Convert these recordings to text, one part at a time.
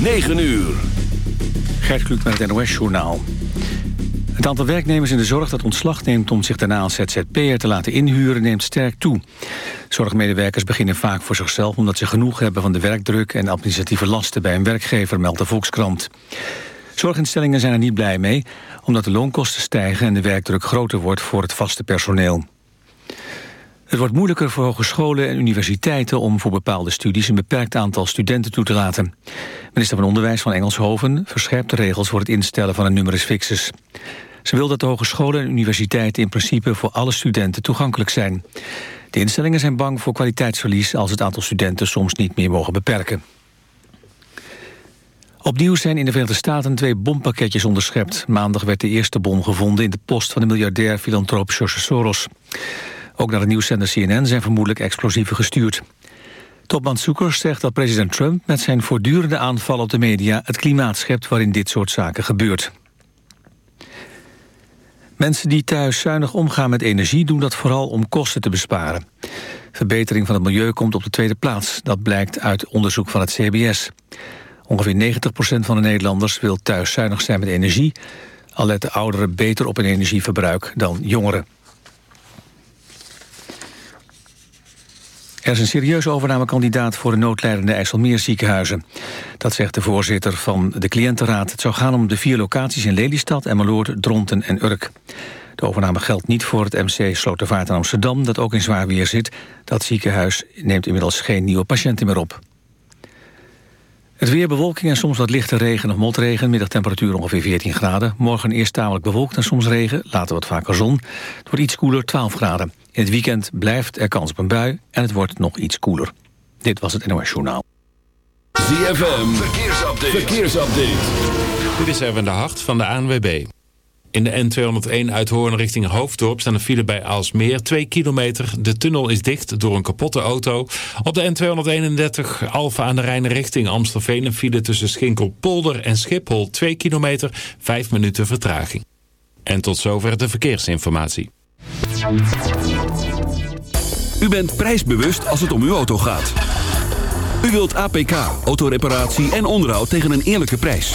9 uur. Gert Kluk met het NOS-journaal. Het aantal werknemers in de zorg dat ontslag neemt om zich daarna als ZZP'er te laten inhuren neemt sterk toe. Zorgmedewerkers beginnen vaak voor zichzelf omdat ze genoeg hebben van de werkdruk en administratieve lasten bij een werkgever, meldt de Volkskrant. Zorginstellingen zijn er niet blij mee, omdat de loonkosten stijgen en de werkdruk groter wordt voor het vaste personeel. Het wordt moeilijker voor hogescholen en universiteiten om voor bepaalde studies een beperkt aantal studenten toe te laten. Minister van Onderwijs van Engelshoven verscherpt de regels voor het instellen van een numerus fixus. Ze wil dat de hogescholen en universiteiten in principe voor alle studenten toegankelijk zijn. De instellingen zijn bang voor kwaliteitsverlies als het aantal studenten soms niet meer mogen beperken. Opnieuw zijn in de Verenigde Staten twee bompakketjes onderschept. Maandag werd de eerste bom gevonden in de post van de miljardair filantroop George Soros. Ook naar de nieuwszender CNN zijn vermoedelijk explosieven gestuurd. Topman Soekers zegt dat president Trump met zijn voortdurende aanval op de media... het klimaat schept waarin dit soort zaken gebeurt. Mensen die thuis zuinig omgaan met energie... doen dat vooral om kosten te besparen. Verbetering van het milieu komt op de tweede plaats. Dat blijkt uit onderzoek van het CBS. Ongeveer 90% van de Nederlanders wil thuis zuinig zijn met energie... al letten ouderen beter op hun energieverbruik dan jongeren. Er is een serieuze overnamekandidaat voor de noodlijdende IJsselmeerziekenhuizen. Dat zegt de voorzitter van de cliëntenraad. Het zou gaan om de vier locaties in Lelystad, Emmeloord, Dronten en Urk. De overname geldt niet voor het MC Slotervaart in Amsterdam... dat ook in zwaar weer zit. Dat ziekenhuis neemt inmiddels geen nieuwe patiënten meer op. Het weer bewolking en soms wat lichte regen of motregen. Middagtemperatuur ongeveer 14 graden. Morgen eerst tamelijk bewolkt en soms regen. Later wat vaker zon. Het wordt iets koeler, 12 graden. In het weekend blijft er kans op een bui en het wordt nog iets koeler. Dit was het NOS Journaal. ZFM, verkeersupdate. verkeersupdate. Dit is even de hart van de ANWB. In de N201 uit Hoorn richting Hoofddorp staan een file bij Aalsmeer. 2 kilometer. De tunnel is dicht door een kapotte auto. Op de N231 Alfa aan de Rijn richting Amstelveen... een file tussen Schinkelpolder en Schiphol. 2 kilometer, 5 minuten vertraging. En tot zover de verkeersinformatie. U bent prijsbewust als het om uw auto gaat. U wilt APK, autoreparatie en onderhoud tegen een eerlijke prijs.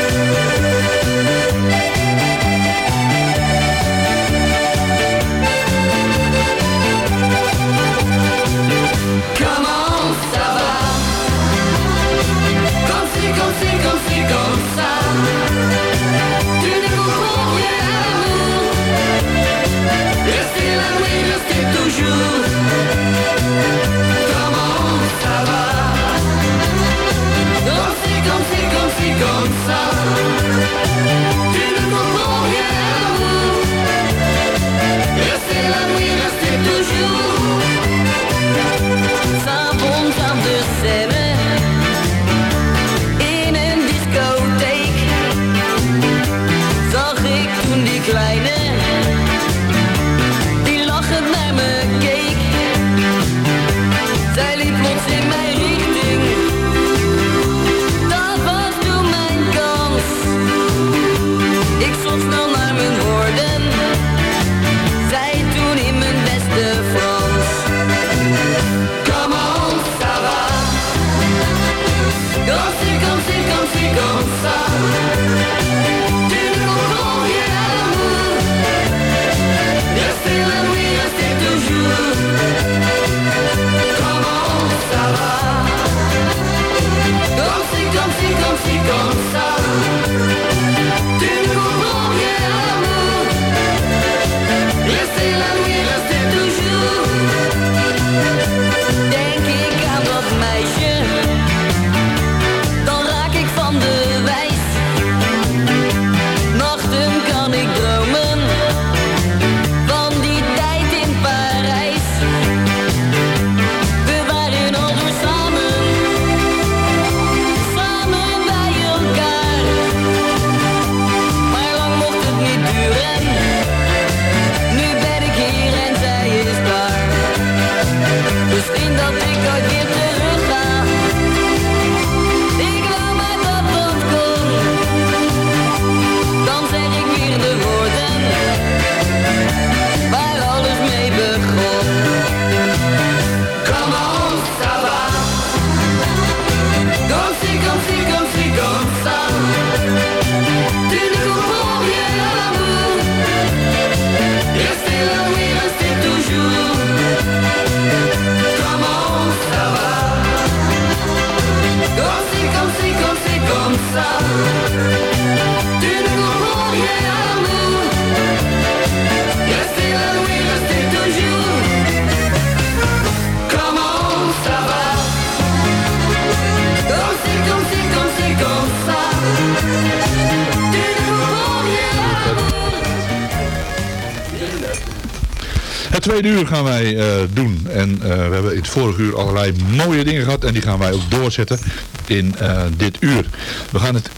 Vorige uur allerlei mooie dingen gehad. En die gaan wij ook doorzetten in eh, dit uur. We gaan het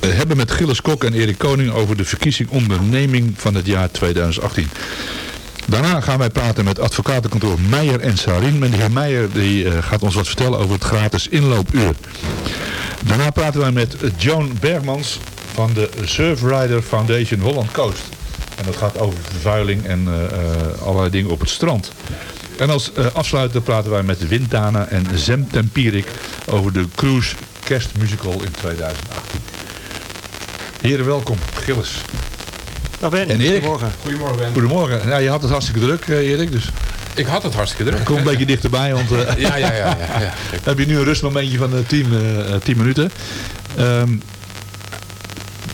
eh, hebben met Gilles Kok en Erik Koning over de verkiezing onderneming van het jaar 2018. Daarna gaan wij praten met advocatenkantoor Meijer en Sarin. En de heer Meijer die, eh, gaat ons wat vertellen over het gratis inloopuur. Daarna praten wij met Joan Bergmans van de Surfrider Foundation Holland Coast. En dat gaat over vervuiling en allerlei dingen op het strand. En als eh, afsluiter praten wij met Windana en Zem Tempierik over de Cruise Kerstmusical in 2018. Heren, welkom. Gilles. Dag Ben. En Erik? Goedemorgen. Goedemorgen Ben. Goedemorgen. Ja, je had het hartstikke druk, eh, Erik. Dus Ik had het hartstikke druk. kom een beetje dichterbij, want eh, Ja, ja, ja. ja, ja. dan heb je nu een rustmomentje van 10 uh, 10 minuten. Ehm,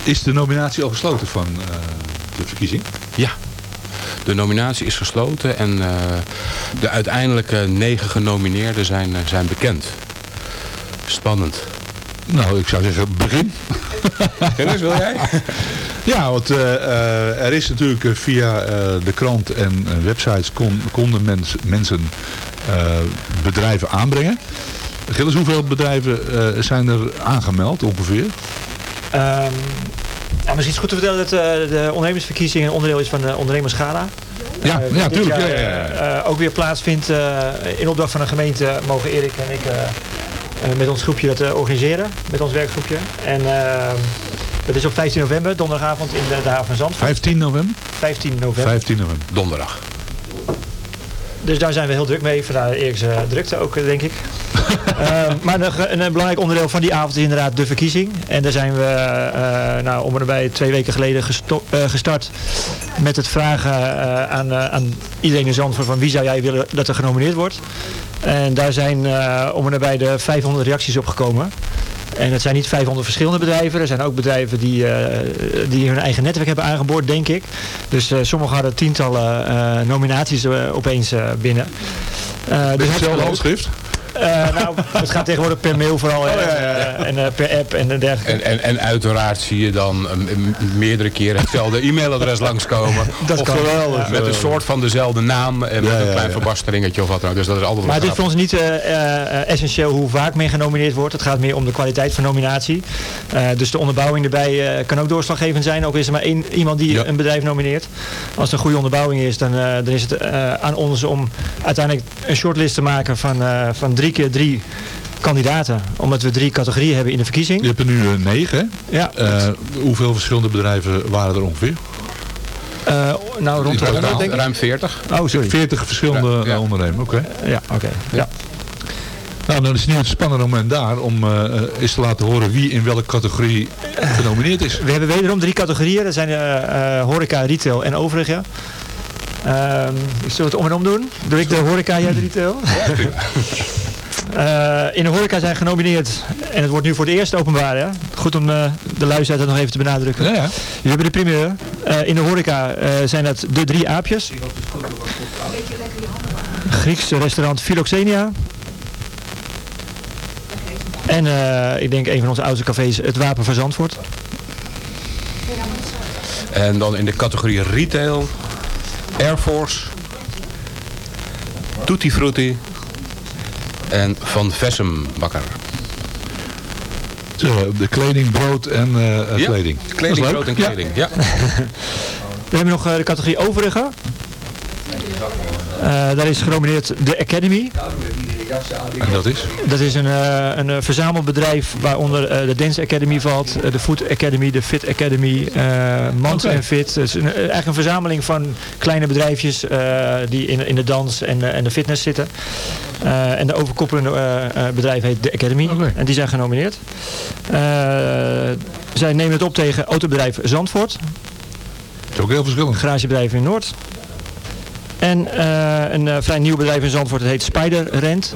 is de nominatie al gesloten van eh, de verkiezing? Ja. De nominatie is gesloten en eh, de uiteindelijke negen genomineerden zijn, eh, zijn bekend. Spannend. Nou, ik zou zeggen begin. Dennis, wil jij? Ja, want eh, eh, er is natuurlijk via eh, de krant en websites kon, konden mens, mensen eh, bedrijven aanbrengen. Gilles, hoeveel bedrijven eh, zijn er aangemeld ongeveer? Ehm, ja, misschien is het goed te vertellen dat eh, de ondernemersverkiezing een onderdeel is van de. Ja, Eh, ja tuurlijk. Ja, jaar, ja, ja. eh, ook weer plaatsvindt in opdracht van een gemeente mogen Erik en ik met ons groepje dat organiseren. Met ons werkgroepje. En het is op 15 november, donderdagavond in de, de haven van Zandvoort. 15 november? 15 november. 15 november. Donderdag. Dus daar zijn we heel druk mee. Vandaar Erik's drukte ook, denk ik. Ehm, maar een, een, belangrijk onderdeel van die avond is inderdaad de verkiezing. En daar zijn we eh, nou, om en nabij twee weken geleden eh, gestart met het vragen eh, aan, aan iedereen in Zandvoort van wie zou jij willen dat er genomineerd wordt. En daar zijn om en nabij de 500 reacties op gekomen. En het zijn niet 500 verschillende bedrijven. Er zijn ook bedrijven die, die hun eigen netwerk hebben aangeboord, denk ik. Dus eh, sommigen hadden tientallen nominaties opeens binnen. Eh, dus hetzelfde handschrift? Eh, nou, het gaat tegenwoordig per mail vooral hè, eh, en eh, per app en dergelijke. En, en, en uiteraard zie je dan meerdere keren hetzelfde e-mailadres langskomen. Dat of kan. geweldig. Met een soort van dezelfde naam en met een klein verbasteringetje of wat dan ook. Dus dat is altijd Maar het is voor ons niet essentieel hoe vaak men genomineerd wordt. Het gaat meer om de kwaliteit van nominatie. Dus de onderbouwing erbij kan ook doorslaggevend zijn. Ook is er maar één iemand die Ja. een bedrijf nomineert. Als het een goede onderbouwing is, dan, dan is het aan ons om uiteindelijk een shortlist te maken van, van drie keer drie kandidaten. Omdat we drie categorieën hebben in de verkiezing. Je hebt er nu eh, negen. hè? Ja, Eh, hoeveel verschillende bedrijven waren er ongeveer? eh, nou rond de Ruim- 100 denk ik. Ruim 40. Oh, sorry. 40 verschillende Ja, ja. ondernemers. Oké. Ja, oké. Ja. Nou, dan is het nu het spannende moment daar om eens te laten horen wie in welke categorie genomineerd is. We hebben wederom drie categorieën. Dat zijn horeca, retail en overige. Ehm ik zal het om en om doen. Doe ik de horeca, jij de retail? Eh, in de horeca zijn genomineerd, en het wordt nu voor het eerst openbaar, hè? goed om eh, de luisteraar dat nog even te benadrukken. Ja, ja. Jullie hebben de primeur. Eh, in de horeca eh, zijn dat de drie aapjes. Grieks restaurant Philoxenia. En eh, ik denk een van onze oudste cafés, het Wapen van Zandvoort. En dan in de categorie retail, Air Force, Tutti Frutti en Van Vessem Bakker. De kleding, brood en eh, Ja, kleding. Kleding, brood en kleding. Ja. We hebben nog eh, de categorie overige. Eh, daar is genomineerd de Academy. En dat is? Dat is een, eh, een eh, verzamelbedrijf waaronder eh, de Dance Academy valt, de Food Academy, de Fit Academy, eh Mans en Fit. Dus een, eigenlijk een verzameling van kleine bedrijfjes eh, die in, in de dans en, en de fitness zitten. Eh, en de overkoppelende eh, eh, bedrijf heet de Academy. En die zijn genomineerd. Eh, zij nemen het op tegen autobedrijf Zandvoort. Dat is ook heel verschillend. garagebedrijf in Noord. En eh, een eh, vrij nieuw bedrijf in Zandvoort, dat heet Spider Rent.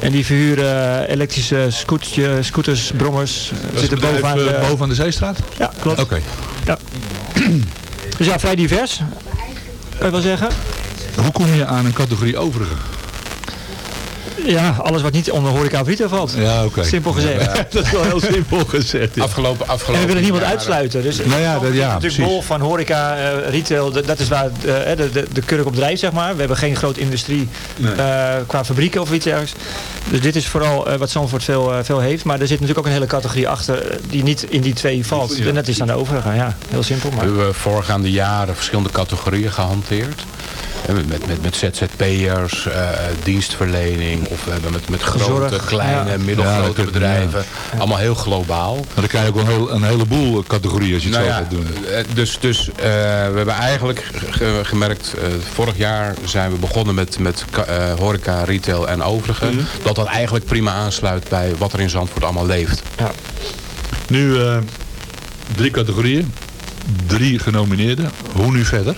En die verhuren eh, elektrische scootje, scooters, brommers. Dat zitten het bedrijf, bovenaan de... eh, boven aan de zeestraat? Ja, klopt. Oké. Dus ja, vrij divers. Kan je wel zeggen. Hoe kom je aan een categorie overige? Ja, alles wat niet onder horeca of retail valt. Ja, oké. Simpel gezegd. dat is wel heel simpel gezegd. ja. Afgelopen, En afgelopen we willen niemand jaren- uitsluiten. Dus Nou ja, dat- ja, natuurlijk bol van horeca, eh, retail, dat, is waar eh, de, de, de kurk op drijft, zeg maar. We hebben geen grote industrie eh, qua fabrieken of iets dergelijks. Dus dit is vooral eh, wat Zandvoort veel, eh, veel heeft. Maar er zit natuurlijk ook een hele categorie achter die niet in die twee valt. En dat is aan de overige. Ja, heel simpel. We Maar. hebben voorgaande jaren verschillende categorieën gehanteerd. En Met, met, met, ZZP'ers, eh, dienstverlening, of we hebben met, met grote, Zorg, kleine, ja. middelgrote Ja, bedrijven. Allemaal heel globaal. Maar dan krijg je ook een, heel, een heleboel categorieën als je het Nou zo ja, gaat doen. eh, dus dus eh, we hebben eigenlijk ge- gemerkt, eh, vorig jaar zijn we begonnen met, met eh, horeca, retail en overige. Mhm. Dat dat eigenlijk prima aansluit bij wat er in Zandvoort allemaal leeft. Nu eh, drie categorieën, drie genomineerden. Hoe nu verder?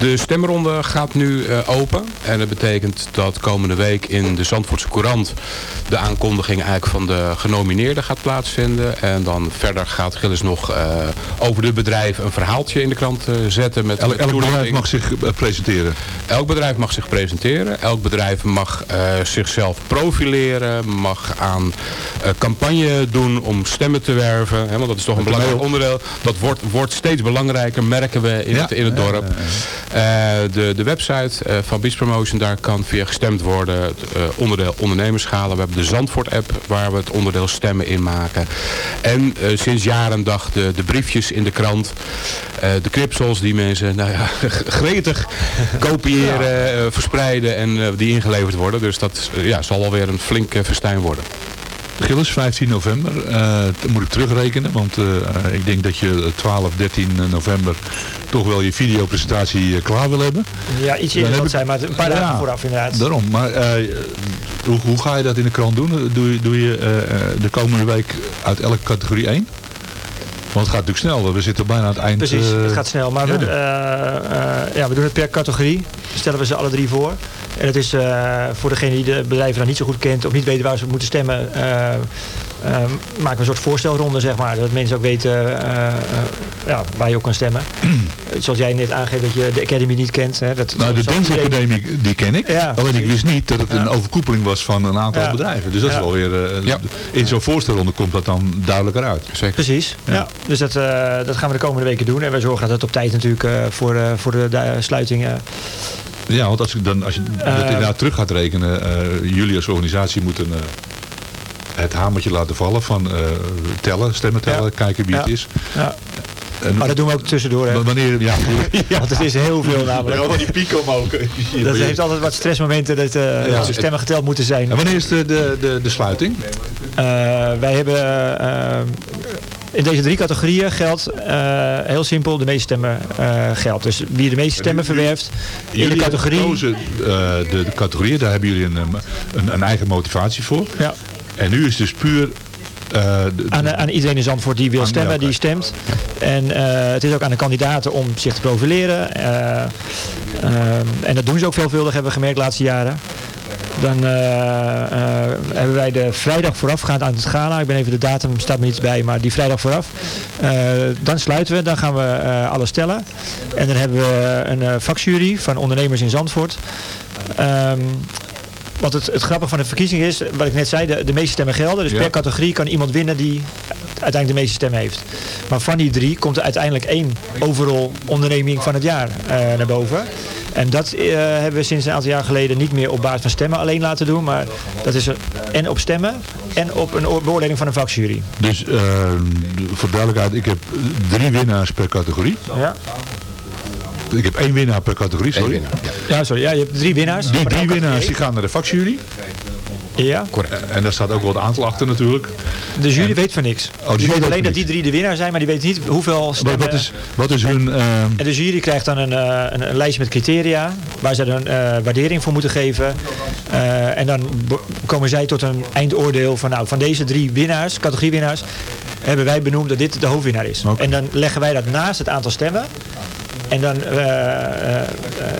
De stemronde gaat nu eh, open. En dat betekent dat komende week in de Zandvoortse Courant... de aankondiging eigenlijk van de genomineerden gaat plaatsvinden. En dan verder gaat Gilles nog eh, over de bedrijven een verhaaltje in de krant eh, zetten. Met, Elk, bedrijf mag zich presenteren. Elk bedrijf mag zich presenteren. Elk bedrijf mag zichzelf profileren. Mag aan campagne doen om stemmen te werven. Hè, want dat is toch een belangrijk onderdeel. Dat wordt, wordt steeds belangrijker, merken we in, Ja. het, in het Ja, dorp. Eh, de, de website eh, van Beach Promotion, daar kan via gestemd worden. Het eh, onderdeel ondernemerschalen. We hebben de Zandvoort app waar we het onderdeel stemmen in maken. En sinds jaar en dag de, de briefjes in de krant. De knipsels die mensen nou ja, gretig kopiëren, verspreiden en die ingeleverd worden. Dus dat ja, zal alweer een flink festijn worden. Gilles, 15 november. eh, dat moet ik terugrekenen, want eh, eh, ik denk dat je 12, 13 november toch wel je videopresentatie eh, klaar wil hebben. Ja, iets eerder ik- zijn, maar een paar Ja. dagen vooraf inderdaad. Daarom, maar eh, hoe, hoe ga je dat in de krant doen? Doe je, doe je eh, eh, de komende week uit elke categorie één? Want het gaat natuurlijk snel, we zitten bijna aan het eind. Precies, eh, het gaat snel. Maar ja. we, eh, eh, ja, we doen het per categorie. Stellen we ze alle drie voor. En het is eh, voor degene die de bedrijven dan niet zo goed kent of niet weten waar ze moeten stemmen. eh, eh, maken we een soort voorstelronde, zeg maar. Dat mensen ook weten eh, eh, ja, waar je op kan stemmen. Zoals jij net aangeeft dat je de Academy niet kent. Hè, dat, Nou, de Dance Academie, die ken ik. Ja, Alleen ik wist niet dat het een overkoepeling was van een aantal Ja. bedrijven. Dus dat is wel weer... Ja. In zo'n voorstelronde komt dat dan duidelijker uit. Zeker. Precies, ja. Dus dat, eh, dat gaan we de komende weken doen. En wij zorgen dat het op tijd natuurlijk eh, voor, eh, voor de, de sluiting... eh, Ja, want als, ik dan, als je dat Eh, inderdaad terug gaat rekenen, eh, jullie als organisatie moeten eh, het hamertje laten vallen van eh, tellen, stemmen tellen, Ja. kijken wie het Ja. is. ja. En, Maar dat doen we ook tussendoor. Hè. wanneer, ja, Want het is heel veel namelijk. Ja, die piek omhoog. Dat heeft altijd wat stressmomenten dat, eh, Ja. dat de stemmen geteld moeten zijn. En wanneer is de, de, de, de sluiting? Eh, wij hebben eh, in deze drie categorieën geldt eh, heel simpel de meeste stemmen eh geldt. Dus wie de meeste stemmen verwerft in de categorie. gekozen, eh, de, de categorieën, daar hebben jullie een, een, een eigen motivatie voor. Ja, En nu is dus puur... eh, de- aan, aan iedereen in Zandvoort die wil stemmen, die stemt. En het is ook aan de kandidaten om zich te profileren. Eh, ehm, en dat doen ze ook veelvuldig, hebben we gemerkt de laatste jaren. Dan eh, eh, hebben wij de vrijdag voorafgaand aan het gala. Ik ben even de datum, staat me niet bij, maar die vrijdag vooraf. Eh, dan sluiten we, dan gaan we alles tellen. En dan hebben we een vakjury van ondernemers in Zandvoort. Ehm, wat het, het grappige van de verkiezing is, wat ik net zei, de, de meeste stemmen gelden. Dus Ja. per categorie kan iemand winnen die uiteindelijk de meeste stemmen heeft. Maar van die drie komt er uiteindelijk één overal onderneming van het jaar naar boven. En dat eh, hebben we sinds een aantal jaar geleden niet meer op basis van stemmen alleen laten doen. Maar dat is er en op stemmen en op een oor- beoordeling van een vakjury. Dus eh, voor duidelijkheid, ik heb drie winnaars per categorie. Ja, Ik heb één winnaar per categorie, sorry. winnaar, ja. ja sorry. Ja, je hebt drie winnaars. Die drie winnaars die gaan naar de vakjury. Ja, En daar staat ook wel het aantal achter natuurlijk. de jury weet van niks. Oh, die weet alleen dat die drie de winnaar zijn, maar die weet niet hoeveel stemmen... wat, is, wat is hun... eh, En de jury krijgt dan een, eh, een, een lijstje met criteria waar ze dan eh, waardering voor moeten geven. Eh, en dan komen zij tot een eindoordeel van nou, van deze drie winnaars, categoriewinnaars, hebben wij benoemd dat dit de hoofdwinnaar is. En dan leggen wij dat naast het aantal stemmen. En dan eh, eh,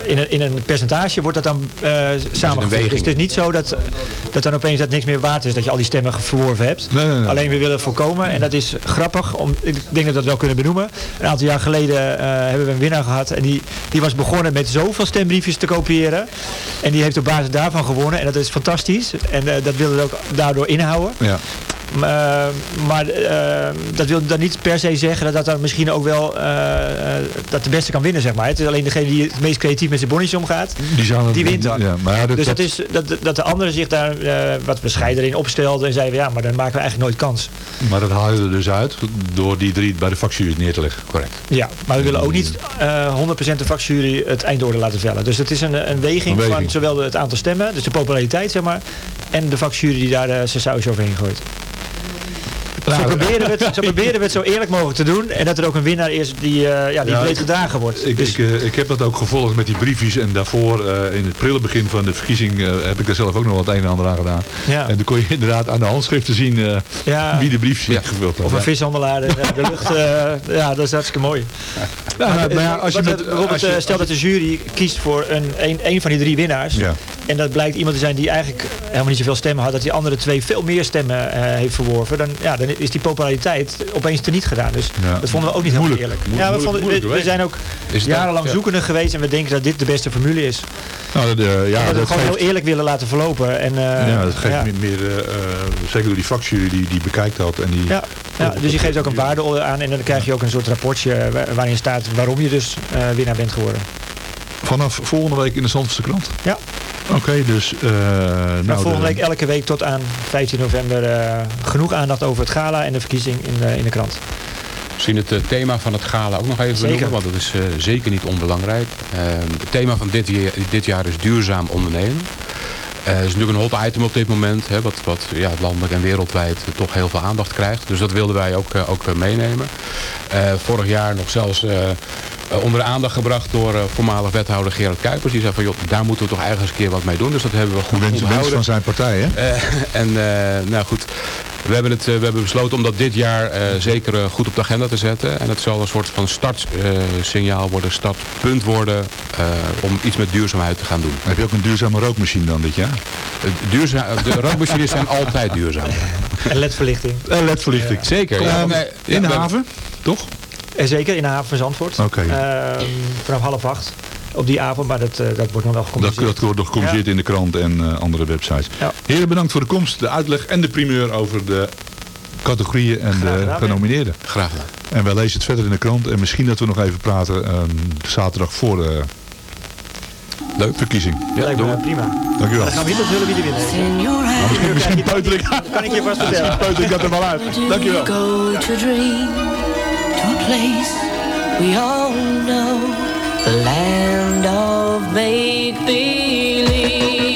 in, een, in een percentage wordt dat dan eh samengevoegd. Dus het is niet zo dat, dat dan opeens dat niks meer waard is. Dat je al die stemmen verworven hebt. Nee, nee, nee. Alleen we willen voorkomen. En dat is grappig. Om, ik denk dat we dat wel kunnen benoemen. Een aantal jaar geleden hebben we een winnaar gehad. En die, die was begonnen met zoveel stembriefjes te kopiëren. En die heeft op basis daarvan gewonnen. En dat is fantastisch. En dat willen we ook daardoor inhouden. Ja. Maar, maar eh, dat wil dan niet per se zeggen dat dat dan misschien ook wel eh, eh, dat de beste kan winnen, zeg maar. Het is alleen degene die het meest creatief met zijn bonnetjes omgaat. Die, Die wint dan. Ja, maar dat, Dus dat- dat is dat, dat de anderen zich daar eh, wat bescheidener in opstelden en zeiden ja, maar dan maken we eigenlijk nooit kans. maar dat haal je er dus uit door die drie bij de vakjury neer te leggen. Correct. Ja, maar we willen ook niet eh 100% de vakjury het eindoordeel laten vellen. Dus het is een, een, weging, Een weging. van zowel het aantal stemmen, dus de populariteit zeg maar, en de vakjury die daar eh, zijn saus overheen gooit. Zo, proberen we het, zo proberen we het zo eerlijk mogelijk te doen. En dat er ook een winnaar is die, eh, ja, die Ja, breed ik- gedragen wordt. Ik, Dus- ik, eh, ik heb dat ook gevolgd met die briefjes en daarvoor eh, in het prille begin van de verkiezing eh, heb ik er zelf ook nog wat een en ander aan gedaan. Ja. En dan kon je inderdaad aan de handschriften zien eh, ja, wie de briefjes ingevuld had. of een vishandelaar in de lucht. eh, ja, dat is hartstikke mooi. Ja, Maar, nou, ja, als je met- bijvoorbeeld, als je- stel dat de jury kiest voor een, een, een van die drie winnaars. En dat blijkt iemand te zijn die eigenlijk helemaal niet zoveel stemmen had. Dat die andere twee veel meer stemmen eh, heeft verworven. Dan, ja, dan is die populariteit opeens teniet gedaan. Dus Ja. dat vonden we ook niet Moeilijk. eerlijk. Mo- ja, we, vonden, moeilijk we, we zijn ook jarenlang ja. zoekende geweest. En we denken dat dit de beste formule is. Nou, dat, eh, ja, dat gewoon geeft, heel eerlijk willen laten verlopen. En, eh, ja, dat geeft ja. meer, meer zeker door die vakjury die, die bekijkt dat. En die, Ja, ja, dus je geeft ook een waarde aan en dan krijg je ook een soort rapportje wa- waarin staat waarom je dus winnaar bent geworden. Vanaf volgende week in de Zandvoortse krant? Ja. Oké, dus... eh, Nou, volgende de- week elke week tot aan 15 november eh, genoeg aandacht over het gala en de verkiezing in de, in de krant. Misschien het eh, thema van het gala ook nog even Zeker. benoemen, want dat is eh, zeker niet onbelangrijk. Eh, het thema van dit jaar, dit jaar is duurzaam ondernemen. Eh, Het is natuurlijk een hot item op dit moment, hè, wat, wat ja, landelijk en wereldwijd toch heel veel aandacht krijgt. Dus dat wilden wij ook, eh, ook meenemen. Eh, vorig jaar nog zelfs onder de aandacht gebracht door eh, voormalig wethouder Gerard Kuipers. Die zei van, joh, daar moeten we toch eigenlijk eens een keer wat mee doen. Dus dat hebben we goed wens onthouden. van zijn partij, hè? Eh, en eh, nou goed, we hebben, het, eh, we hebben besloten om dat dit jaar eh, zeker eh, goed op de agenda te zetten. En het zal een soort van startsignaal worden, startpunt worden eh, om iets met duurzaamheid te gaan doen. Heb je ook een duurzame rookmachine dan dit jaar? Eh, duurzaam, de rookmachines zijn altijd duurzaam. En ledverlichting. En ledverlichting. Zeker. Ja, Ja, nee, in de haven, toch? En zeker in de haven van Zandvoort. Oké. Ehm, vanaf half acht op die avond, maar dat, eh, dat wordt nog wel Dat, gecommuniceerd. dat wordt nog gecommuniceerd in de krant en eh, andere websites. Ja. Heren, bedankt voor de komst, de uitleg en de primeur over de categorieën en Graag de genomineerden. Graag gedaan. En wij lezen het verder in de krant. En misschien dat we nog even praten ehm, zaterdag voor de Leuk. verkiezing. Ja, Lijkt me prima. Dankjewel. Dan gaan we niet onthullen wie de winnaar is. Misschien, misschien peuter ik, Dat kan ik je vast vertellen. peuter ik dat er wel uit. Dankjewel. To a place we all know, the land of make believe.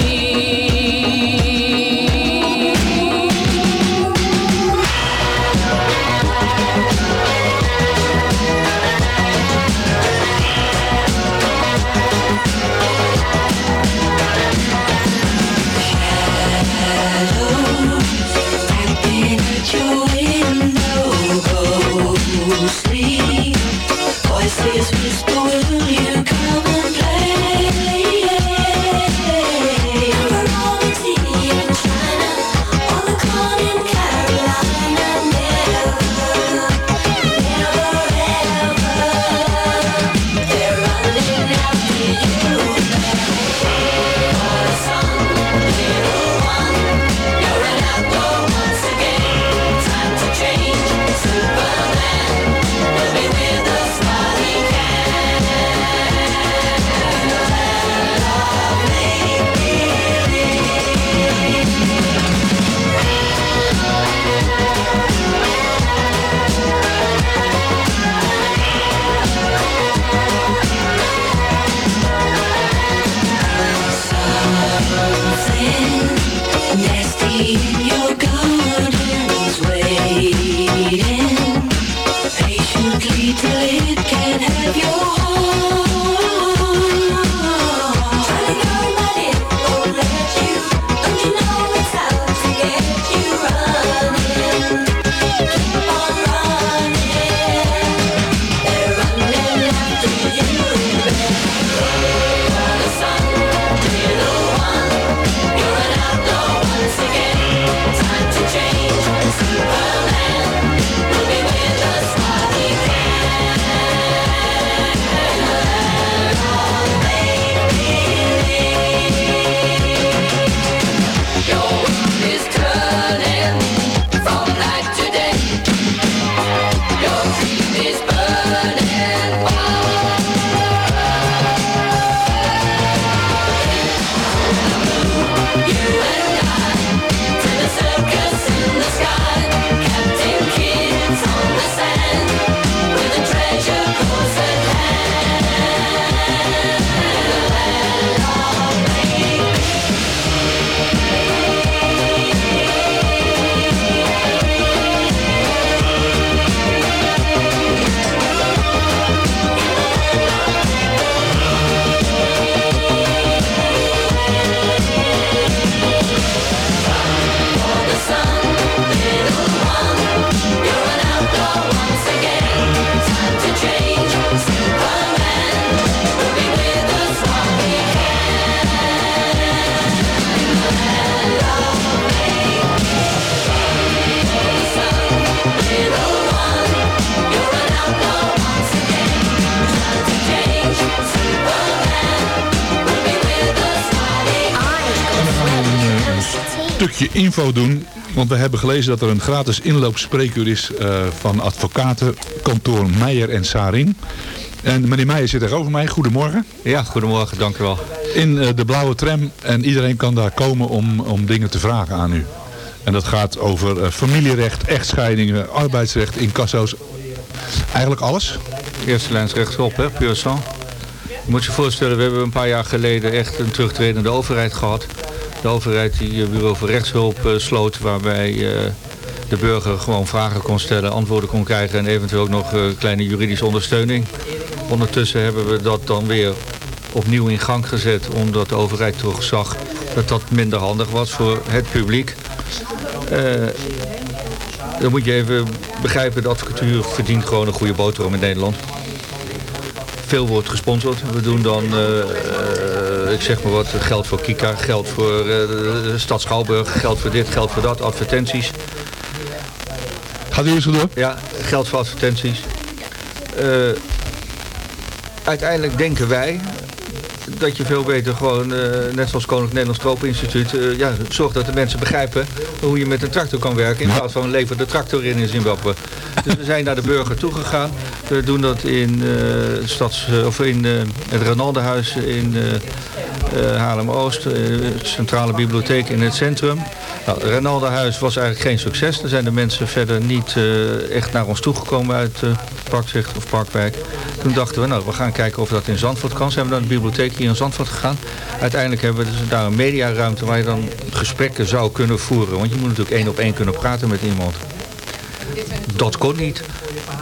Stukje info doen. Want we hebben gelezen dat er een gratis inloopspreekuur is eh, van advocatenkantoor Meijer en Saring. En meneer Meijer zit tegenover mij. Goedemorgen. Ja, goedemorgen, dank u wel. In eh, de blauwe tram. En iedereen kan daar komen om, om dingen te vragen aan u. En dat gaat over eh, familierecht, echtscheidingen, arbeidsrecht, incasso's. Eigenlijk alles. Eerste lijns rechtop, hè, pur sang. Je moet je voorstellen, we hebben een paar jaar geleden echt een terugtredende overheid gehad. De overheid die eh, Bureau voor Rechtshulp eh, sloot, waarbij eh, de burger gewoon vragen kon stellen, antwoorden kon krijgen en eventueel ook nog kleine juridische ondersteuning. Ondertussen hebben we dat dan weer opnieuw in gang gezet, omdat de overheid toch zag dat dat minder handig was voor het publiek. Dan moet je even begrijpen, de advocatuur verdient gewoon een goede boterham in Nederland. Veel wordt gesponsord. We doen dan, eh, eh, ik zeg maar wat, geld voor Kika, geld voor eh, stad Schouwburg, geld voor dit, geld voor dat, advertenties. Gaat u eens door? Ja, geld voor advertenties. Uiteindelijk denken wij dat je veel beter gewoon, net zoals Koninklijk Nederlands Tropeninstituut, eh ja, zorgt dat de mensen begrijpen hoe je met een tractor kan werken. In plaats van lever de tractor in in Zimbabwe. Dus we zijn naar de burger toegegaan. We doen dat in, eh, stads, eh, of in eh, het Renaldenhuis in eh, Haarlem-Oost, de centrale bibliotheek in het centrum. Nou, het Renaldenhuis was eigenlijk geen succes. Er zijn de mensen verder niet echt naar ons toegekomen uit Parkzicht of Parkwijk. Toen dachten we, nou, we gaan kijken of dat in Zandvoort kan. Zijn we naar de bibliotheek hier in Zandvoort gegaan. Uiteindelijk hebben we dus daar een mediaruimte waar je dan gesprekken zou kunnen voeren. Want je moet natuurlijk één op één kunnen praten met iemand. Dat kon niet.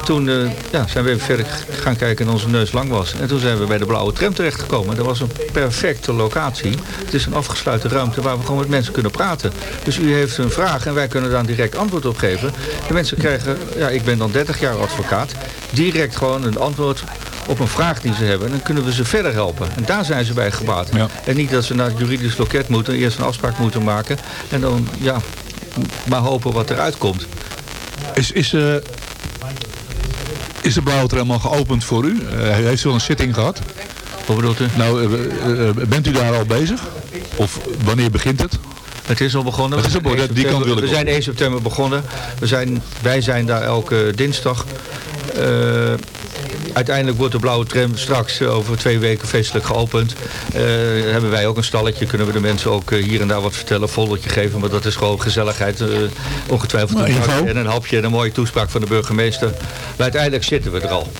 Toen eh, ja, zijn we even verder gaan kijken en onze neus lang was. En toen zijn we bij de blauwe tram terechtgekomen. Dat was een perfecte locatie. Het is een afgesluiten ruimte waar we gewoon met mensen kunnen praten. Dus u heeft een vraag en wij kunnen daar direct antwoord op geven. De mensen krijgen, ja, ik ben dan 30 jaar advocaat, direct gewoon een antwoord op een vraag die ze hebben. En dan kunnen we ze verder helpen. En daar zijn ze bij gebaat. Ja. En niet dat ze naar het juridisch loket moeten, eerst een afspraak moeten maken. En dan, ja, maar hopen wat eruit komt. Is, is, eh, is de blauwe tram al geopend voor u? Eh, heeft u al een zitting gehad? Wat bedoelt u? Nou, eh, bent u daar al bezig? Of wanneer begint het? Het is al begonnen. Het is al We zijn begonnen, 1 die kant wil ik We zijn 1 september begonnen. We zijn, wij zijn daar elke dinsdag. Eh, uiteindelijk wordt de blauwe tram straks eh, over twee weken feestelijk geopend. Eh, hebben wij ook een stalletje. Kunnen we de mensen ook eh, hier en daar wat vertellen. Foldertje geven. Maar dat is gewoon gezelligheid. ongetwijfeld Nou, en een hapje en een mooie toespraak van de burgemeester. Maar uiteindelijk zitten we er al.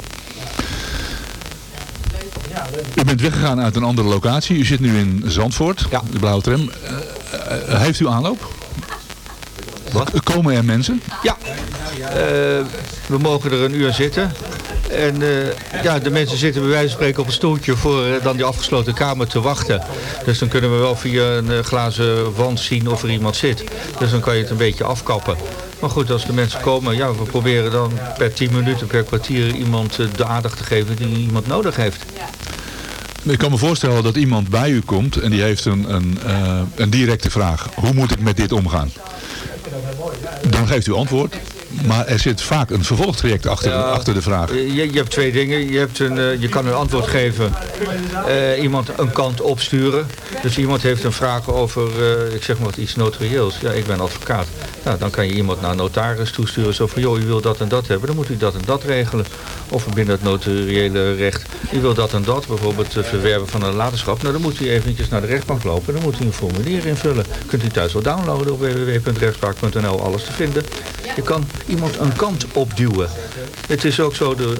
U bent weggegaan uit een andere locatie. U zit nu in Zandvoort, Ja. de blauwe tram. Heeft u aanloop? Wat? Komen er mensen? Ja, we mogen er een uur zitten. En eh, ja, de mensen zitten bij wijze van spreken op een stoeltje voor eh, dan die afgesloten kamer te wachten. Dus dan kunnen we wel via een eh, glazen wand zien of er iemand zit. Dus dan kan je het een beetje afkappen. Maar goed, als de mensen komen, ja, we proberen dan per 10 minuten, per kwartier iemand de aandacht te geven die iemand nodig heeft. Ik kan me voorstellen dat iemand bij u komt en die heeft een, een, een directe vraag. Hoe moet ik met dit omgaan? Dan geeft u antwoord. Maar er zit vaak een vervolgtraject achter, Ja. achter de vraag. Je, je hebt twee dingen. Je, hebt een, eh, je kan een antwoord geven. eh, iemand een kant opsturen. Dus iemand heeft een vraag over, eh, ik zeg maar iets notarieels. Ja, ik ben advocaat. Nou, dan kan je iemand naar een notaris toesturen. Zo van, joh, u wil dat en dat hebben. Dan moet u dat en dat regelen. Of binnen het notariële recht. U wil dat en dat. Bijvoorbeeld het verwerven van een laterschap. Nou, dan moet u eventjes naar de rechtbank lopen. Dan moet u een formulier invullen. Kunt u thuis wel downloaden op www.rechtspraak.nl. Alles te vinden. Je kan iemand een kant opduwen. Het is ook zo, de,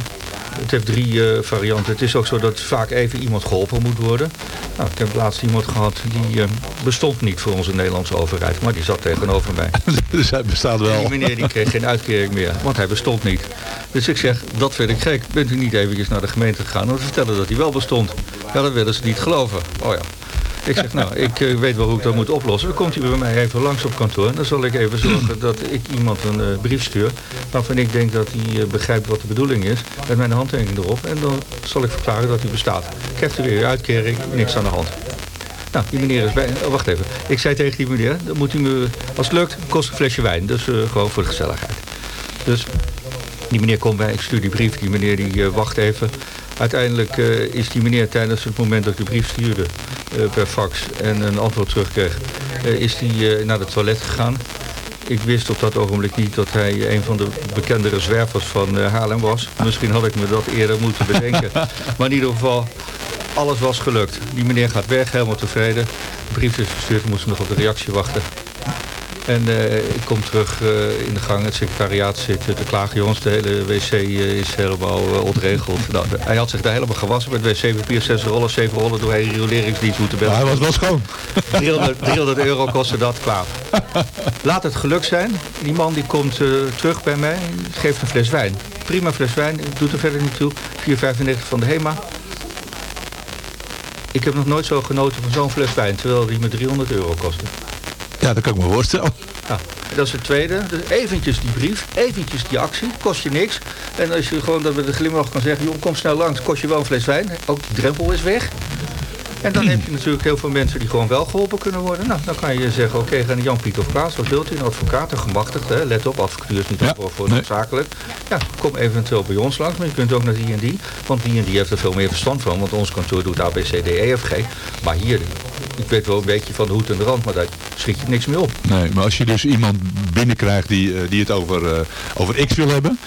het heeft drie eh, varianten. Het is ook zo dat vaak even iemand geholpen moet worden. Nou, ik heb laatst iemand gehad die eh, bestond niet voor onze Nederlandse overheid. Maar die zat tegenover mij. dus hij bestaat Die wel. meneer die kreeg geen uitkering meer, want hij bestond niet. Dus ik zeg, dat vind ik gek. Bent u niet eventjes naar de gemeente gegaan om te vertellen dat hij wel bestond? Ja, dat willen ze niet geloven. Oh ja. Ik zeg, nou, ik eh, weet wel hoe ik dat moet oplossen. Dan komt u bij mij even langs op kantoor. En dan zal ik even zorgen dat ik iemand een eh, brief stuur... waarvan ik denk dat hij eh, begrijpt wat de bedoeling is... met mijn handtekening erop. En dan zal ik verklaren dat hij bestaat. Krijgt u weer uw uitkering, niks aan de hand. Nou, die meneer is bij... oh, wacht even. Ik zei tegen die meneer, dan moet u me, als het lukt, kost een flesje wijn. Dus gewoon voor de gezelligheid. Dus die meneer komt bij, ik stuur die brief. Die meneer die wacht even. Uiteindelijk eh, is die meneer tijdens het moment dat ik de brief stuurde eh, per fax en een antwoord terugkreeg, eh, is eh, naar het toilet gegaan. Ik wist op dat ogenblik niet dat hij een van de bekendere zwervers van Haarlem was. Misschien had ik me dat eerder moeten bedenken. maar in ieder geval, alles was gelukt. Die meneer gaat weg, helemaal tevreden. De brief is verstuurd, we moesten nog op de reactie wachten. En eh, ik kom terug eh, in de gang, het secretariaat zit te klagen. Jongens, de hele wc eh, is helemaal eh, ontregeld. Nou, hij had zich daar helemaal gewassen met wc-papier, zes rollen, zeven rollen door een rioleringsdienst moeten Maar bellen. hij was wel schoon. 300, 300 euro kostte dat, klaar. Laat het geluk zijn. Die man die komt eh, terug bij mij, geeft een fles wijn. Prima fles wijn, doet er verder niet toe. 4,95 van de HEMA. Ik heb nog nooit zo genoten van zo'n fles wijn, terwijl die me 300 euro kostte. Ja, dat kan ik me voorstellen. Ja, dat is het tweede. Dus eventjes die brief, eventjes die actie, kost je niks. En als je gewoon dat met een glimlach kan zeggen, joh, kom snel langs, kost je wel een fles wijn. Ook die drempel is weg. En dan heb je natuurlijk heel veel mensen die gewoon wel geholpen kunnen worden. Nou, dan kan je zeggen, oké, ga naar Jan Piet of Klaas, wat wilt u? Een advocaat, een gemachtigd, hè? let op, advocatuur is niet Ja, voor, nee. noodzakelijk. Ja, kom eventueel bij ons langs, maar je kunt ook naar die en die. Want die en die heeft er veel meer verstand van, want ons kantoor doet A, B, C, D, E, F, G. Maar hier, ik weet wel een beetje van de hoed en de rand, maar daar schiet je niks mee op. Nee, maar als je dus iemand binnenkrijgt die, eh, die het over, eh, over X wil hebben,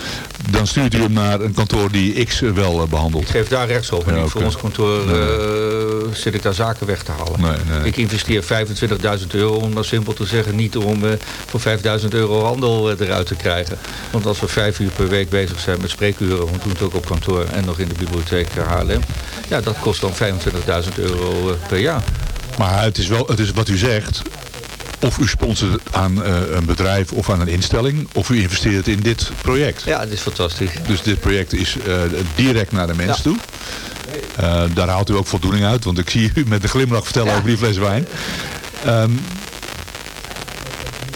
dan stuurt u hem naar een kantoor die X wel eh, behandelt. Ik geef daar rechtsop. En Ja, voor ons kantoor eh, zit ik daar zaken weg te halen. Nee, nee. Ik investeer 25.000 euro, om dat simpel te zeggen. Niet om eh, voor 5.000 euro handel eh, eruit te krijgen. Want als we vijf uur per week bezig zijn met spreekuren... want doen het ook op kantoor en nog in de bibliotheek eh, Haarlem... ja, dat kost dan 25.000 euro eh, per jaar. Maar het is wel, het is wat u zegt. Of u sponsort aan eh, een bedrijf of aan een instelling, of u investeert in dit project. Ja, het is fantastisch. Dus dit project is eh, direct naar de mens Ja. toe. Eh, daar haalt u ook voldoening uit, want ik zie u met een glimlach vertellen Ja. over die fles wijn. Ehm,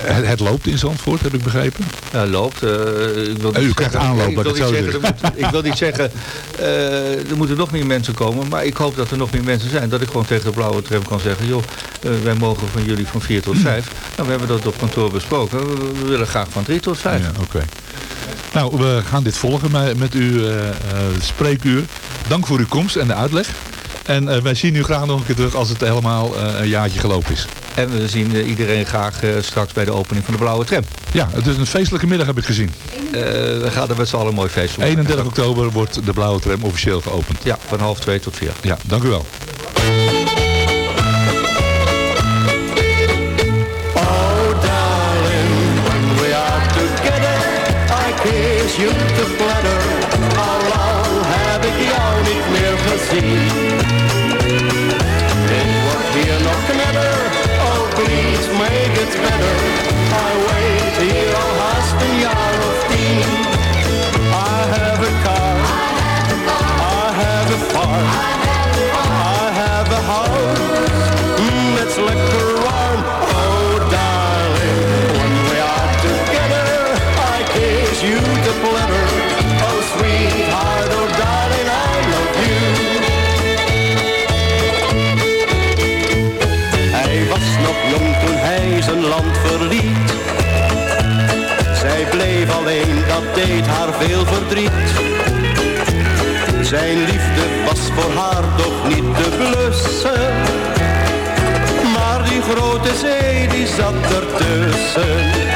het, het loopt in Zandvoort, heb ik begrepen. Ja, loopt. eh, ik wil U niet krijgt zeggen- aanloop, ik wil, ik het zeggen, moet, ik wil niet zeggen, eh, er moeten nog meer mensen komen. Maar ik hoop dat er nog meer mensen zijn. Dat ik gewoon tegen de blauwe tram kan zeggen, joh, eh, wij mogen van jullie van 4 tot 5. Nou, we hebben dat op kantoor besproken. We, we willen graag van 3 tot 5. Ja, oké. Nou, we gaan dit volgen met, uw spreekuur. Dank voor uw komst en de uitleg. En wij zien u graag nog een keer terug als het helemaal een jaartje gelopen is. En we zien eh, iedereen graag eh, straks bij de opening van de blauwe tram. Ja, het is een feestelijke middag heb ik gezien. Eh, we gaan er met z'n allen een mooi feest maken. 31 oktober wordt de blauwe tram officieel geopend. Ja, van half 2 tot 4. Ja, dank u wel. Zijn liefde was voor haar toch niet te blussen. Maar die grote zee die zat ertussen.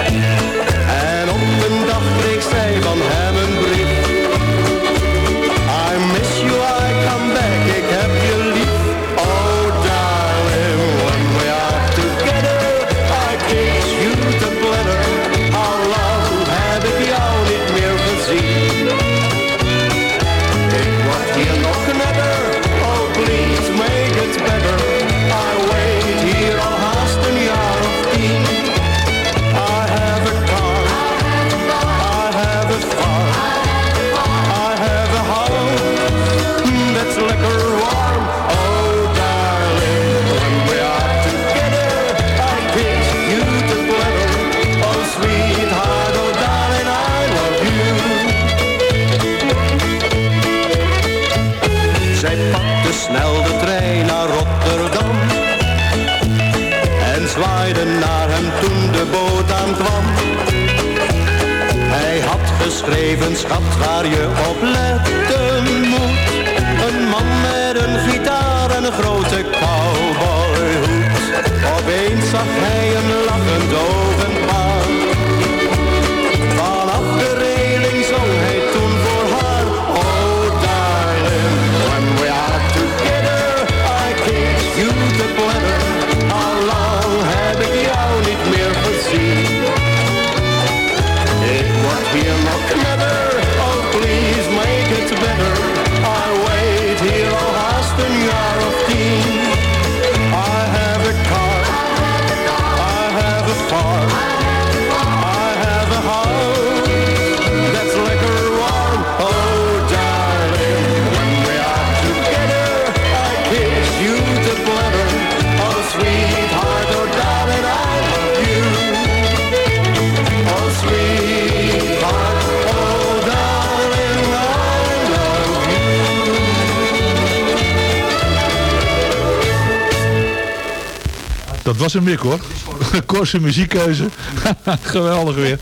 Was hem weer hoor. Korse muziekkeuze. Geweldig weer.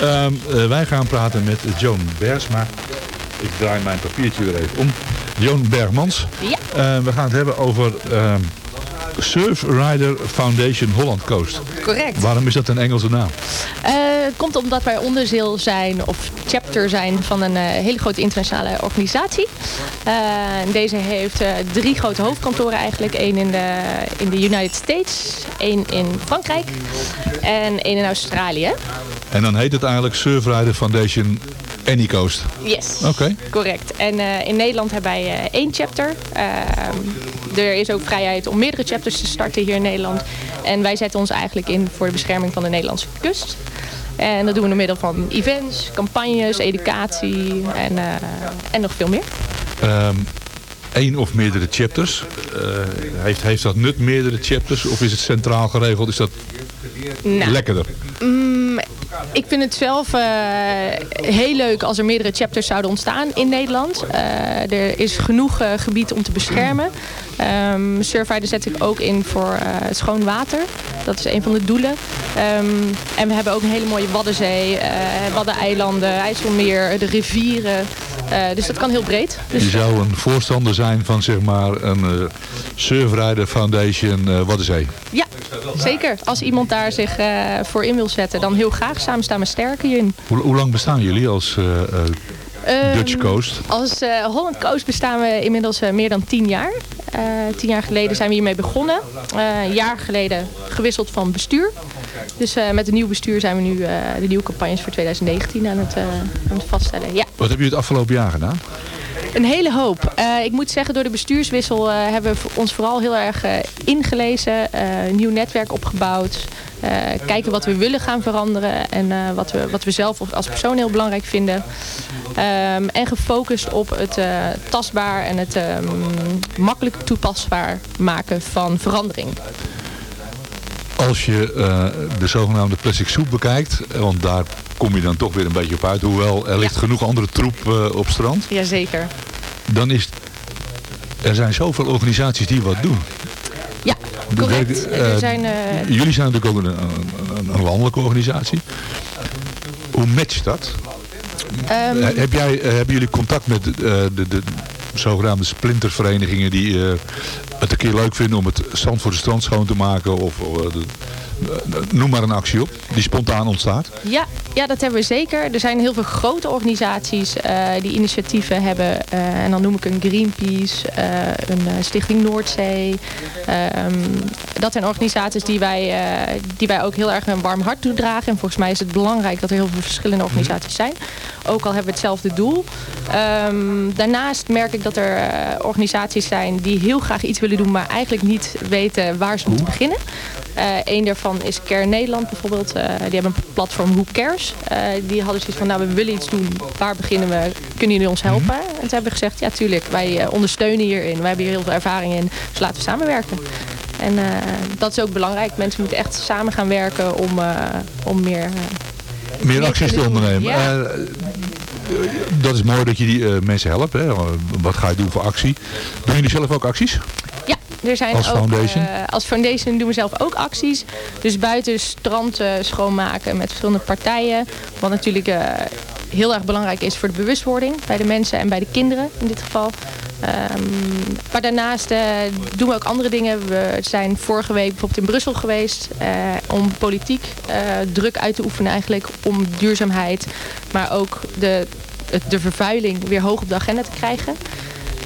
Ehm, eh, wij gaan praten met Joan Bersma. Ik draai mijn papiertje weer even om. Joan Bergmans. Ja. Eh, we gaan het hebben over ehm, Surfrider Foundation Holland Coast. Correct. Waarom is dat een Engelse naam? Eh, het komt omdat wij onderdeel zijn of chapter zijn van een eh, hele grote internationale organisatie. Eh, deze heeft eh, drie grote hoofdkantoren eigenlijk. Eén in de, in de United States, één in Frankrijk en één in Australië. En dan heet het eigenlijk Surfrider Foundation Any Coast. Yes, Oké. correct. En eh, in Nederland hebben wij eh, één chapter. Ehm, er is ook vrijheid om meerdere chapters te starten hier in Nederland. En wij zetten ons eigenlijk in voor de bescherming van de Nederlandse kust. En dat doen we door middel van events, campagnes, educatie en, eh, en nog veel meer. Ehm Eén of meerdere chapters. Heeft, heeft dat nut meerdere chapters? Of is het centraal geregeld? Is dat Nou, lekkerder? Mm, ik vind het zelf eh, heel leuk als er meerdere chapters zouden ontstaan in Nederland. Eh, er is genoeg eh, gebied om te beschermen. Um, Surfrider zet zich ook in voor schoon water. Dat is een van de doelen. Ehm, en we hebben ook een hele mooie Waddenzee, Waddeneilanden, IJsselmeer, de rivieren. Dus dat kan heel breed. Dus, Je zou een voorstander zijn van zeg maar een Surfrider Foundation Waddenzee. Ja, zeker. Als iemand daar zich eh, voor in wil zetten, dan heel graag. Samen staan we sterk hierin. Hoe, hoe lang bestaan jullie als eh, eh, Ehm, Dutch Coast? Als eh, Holland Coast bestaan we inmiddels eh, meer dan tien jaar. Eh, tien jaar geleden zijn we hiermee begonnen. Eh, een jaar geleden gewisseld van bestuur. Dus eh, met het nieuw bestuur zijn we nu eh, de nieuwe campagnes voor 2019 aan het, eh, aan het vaststellen. Ja, Wat heb je het afgelopen jaar gedaan? Een hele hoop. Eh, ik moet zeggen, door de bestuurswissel eh, hebben we ons vooral heel erg eh, ingelezen. een nieuw netwerk opgebouwd. kijken wat we willen gaan veranderen. En wat, we, wat we zelf als persoon heel belangrijk vinden. Ehm, en gefocust op het tastbaar en het ehm, makkelijk toepasbaar maken van verandering. Als je de zogenaamde plastic soep bekijkt, want daar kom je dan toch weer een beetje op uit, hoewel er ligt genoeg andere troep eh, op strand, Jazeker. dan is er zijn zoveel organisaties die wat doen. Ja, correct. eh, er zijn, eh, Jullie zijn natuurlijk ook een, een, een landelijke organisatie. Hoe matcht dat? ehm, Eh, Heb jij, hebben jullie contact met de, de zogenaamde splinterverenigingen die het een keer leuk vinden om het zand voor de strand schoon te maken? Of de- noem maar een actie op die spontaan ontstaat. Ja, ja, dat hebben we zeker. Er zijn heel veel grote organisaties eh, die initiatieven hebben. Eh, en dan noem ik een Greenpeace, eh, een eh, Stichting Noordzee. Ehm, dat zijn organisaties die wij, eh, die wij ook heel erg een warm hart toedragen. En volgens mij is het belangrijk dat er heel veel verschillende organisaties zijn. Ook al hebben we hetzelfde doel. Ehm, daarnaast merk ik dat er eh, organisaties zijn die heel graag iets willen doen, maar eigenlijk niet weten waar ze moeten beginnen. Eh een daarvan is Care Nederland bijvoorbeeld. Eh, die hebben een platform Who Cares. Die hadden zoiets van, nou we willen iets doen. Waar beginnen we? Kunnen jullie ons helpen? En toen hebben we gezegd, ja tuurlijk, wij ondersteunen hierin. Wij hebben hier heel veel ervaring in. Dus laten we samenwerken. En dat is ook belangrijk. Mensen moeten echt samen gaan werken om, om meer... eh, Meer acties te ondernemen. ja. Eh, dat is mooi dat je die eh, mensen helpt. Hè? Wat ga je doen voor actie? Doen jullie zelf ook acties? Ja, er zijn Als ook, foundation? eh, als foundation doen we zelf ook acties. Dus buiten strand eh, schoonmaken met verschillende partijen. Wat natuurlijk eh, heel erg belangrijk is voor de bewustwording bij de mensen en bij de kinderen in dit geval. Ehm, maar daarnaast eh, doen we ook andere dingen. We zijn vorige week bijvoorbeeld in Brussel geweest eh, om politiek eh, druk uit te oefenen eigenlijk om duurzaamheid, maar ook de, de vervuiling weer hoog op de agenda te krijgen.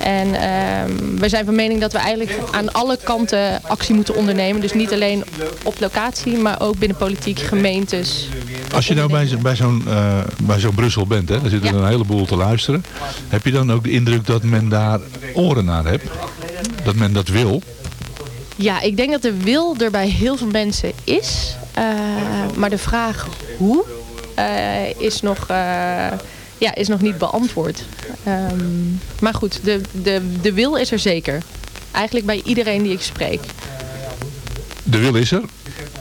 En ehm, wij zijn van mening dat we eigenlijk aan alle kanten actie moeten ondernemen. Dus niet alleen op locatie, maar ook binnen politiek, gemeentes. Als je nou bij, bij zo'n eh, bij zo'n Brussel bent, hè, dan zitten er een heleboel te luisteren. Heb je dan ook de indruk dat men daar oren naar hebt? Dat men dat wil? Ja, ik denk dat de wil er bij heel veel mensen is. Eh, maar de vraag hoe eh, is, nog, ja, is nog niet beantwoord. Ehm, maar goed, de, de, de wil is er zeker. Eigenlijk bij iedereen die ik spreek. De wil is er.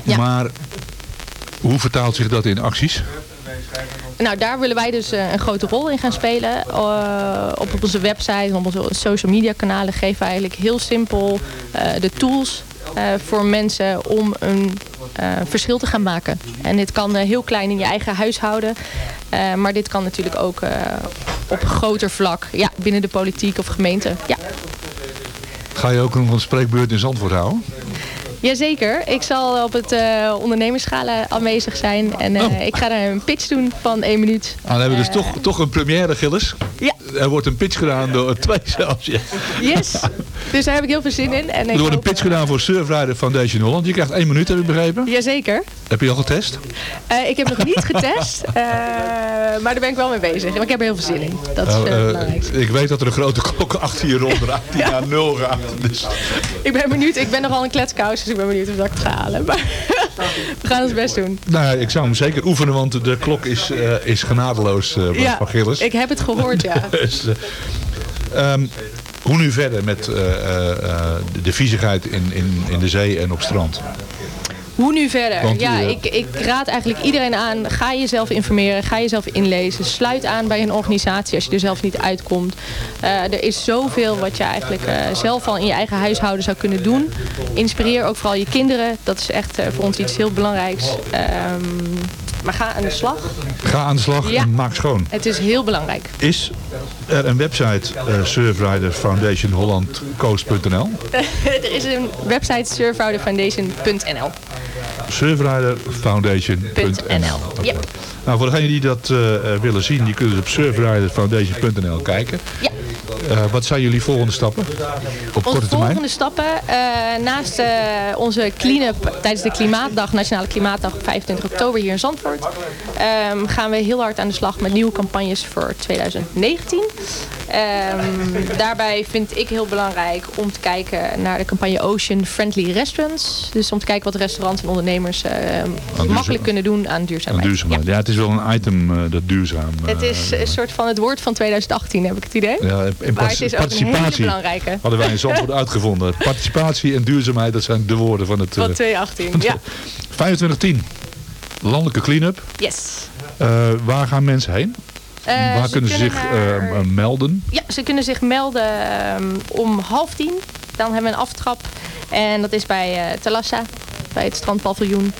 Ja. Maar hoe vertaalt zich dat in acties? Nou, daar willen wij dus eh, een grote rol in gaan spelen. Eh, op, onze website en op onze social media kanalen geven wij eigenlijk heel simpel eh, de tools voor mensen om een eh, verschil te gaan maken. En dit kan eh, heel klein in je eigen huishouden. eh, maar dit kan natuurlijk ook eh, op groter vlak. Ja, binnen de politiek of gemeente. Ja. Ga je ook nog een spreekbeurt in Zandvoort houden? Jazeker. Ik zal op het ondernemerschala aanwezig zijn. En eh, ik ga daar een pitch doen van één minuut. Ah, dan hebben we dus toch, toch een première, Gilles. Ja. Er wordt een pitch gedaan door twee zelfs. Ja. Yes. Dus daar heb ik heel veel zin in. En Er wordt een pitch gedaan voor Surfrider Foundation Holland. Je krijgt één minuut, heb ik begrepen. Jazeker. Heb je al getest? Eh, ik heb nog niet getest, maar daar ben ik wel mee bezig. Maar ik heb er heel veel zin in. Dat is Nou, belangrijk. ik weet dat er een grote klok achter je ronddraait die naar nul gaat. Dus Ik ben benieuwd. Ik ben nogal een kletskous, dus ik ben benieuwd of dat ik het ga halen. Maar we gaan ons best doen. nou, ja, ik zou hem zeker oefenen, want de klok is, eh, is genadeloos Ja, van Gilles. ik heb het gehoord, ja. Dus, eh, ehm, hoe nu verder met de- de viezigheid in, in, in de zee en op strand? Hoe nu verder? Want, ja, eh, ik, ik raad eigenlijk iedereen aan. Ga jezelf informeren. Ga jezelf inlezen. Sluit aan bij een organisatie als je er zelf niet uitkomt. Eh, er is zoveel wat je eigenlijk eh, zelf al in je eigen huishouden zou kunnen doen. Inspireer ook vooral je kinderen. Dat is echt voor ons iets heel belangrijks. Ehm, maar ga aan de slag. Ga aan de slag Ja. en maak schoon. Het is heel belangrijk. Is er een website, eh Surfrider Foundation Holland Coast.nl? er is een website surfriderfoundation.nl. Surfriderfoundation.nl Ja. Nou, voor degenen die dat eh, eh, willen zien, die kunnen dus op surfriderfoundation.nl kijken. Ja. Eh, wat zijn jullie volgende stappen op Onze korte termijn? volgende stappen, naast onze clean-up tijdens de Klimaatdag, Nationale Klimaatdag op 25 oktober hier in Zandvoort, ehm, gaan we heel hard aan de slag met nieuwe campagnes voor 2019. Ehm, daarbij vind ik heel belangrijk om te kijken naar de campagne Ocean Friendly Restaurants. Dus om te kijken wat restaurants en ondernemers ehm, makkelijk kunnen doen aan Aan duurzaamheid. Ja. het is wel een item eh, dat duurzaam... eh, Het is een soort van het woord van 2018, heb ik het idee. Ja, in maar het is ook een hele participatie belangrijke. hadden wij in Zandvoort uitgevonden. Participatie en duurzaamheid, dat zijn de woorden van het... Van eh, 2018, ja. 2510. Landelijke clean-up. Yes. Eh, waar gaan mensen heen? Eh, waar kunnen ze zich naar- eh, eh, melden? Ja, ze kunnen zich melden ehm, om half tien. Dan hebben we een aftrap. En dat is bij eh Talassa, bij het strandpaviljoen.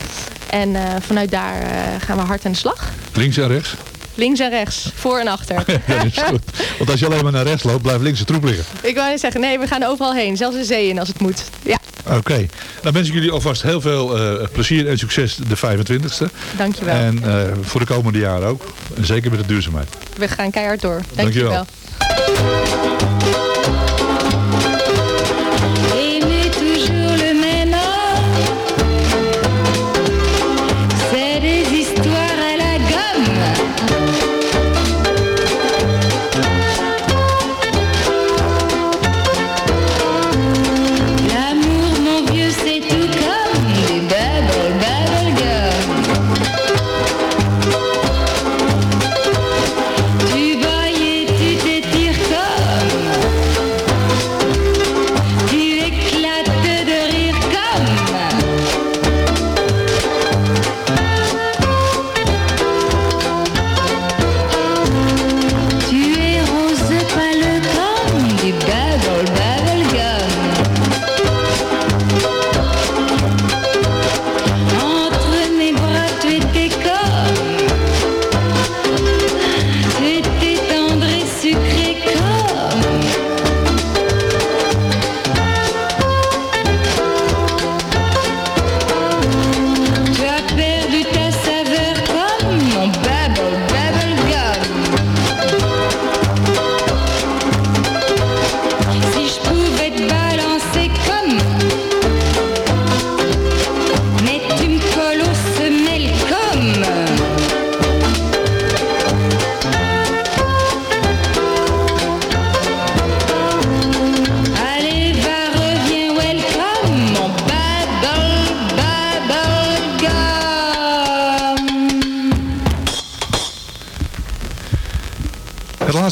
En eh, vanuit daar eh, gaan we hard aan de slag. Links en rechts? Links en rechts, voor en achter. dat is goed. Want als je alleen maar naar rechts loopt, blijft links de troep liggen. Ik wou net zeggen, nee, we gaan overal heen. Zelfs de zee in als het moet. Ja, Oké. Dan wens ik jullie alvast heel veel eh, plezier en succes de 25e. dankjewel. En voor de komende jaren ook. En zeker met de duurzaamheid. We gaan keihard door. Dankjewel. dankjewel.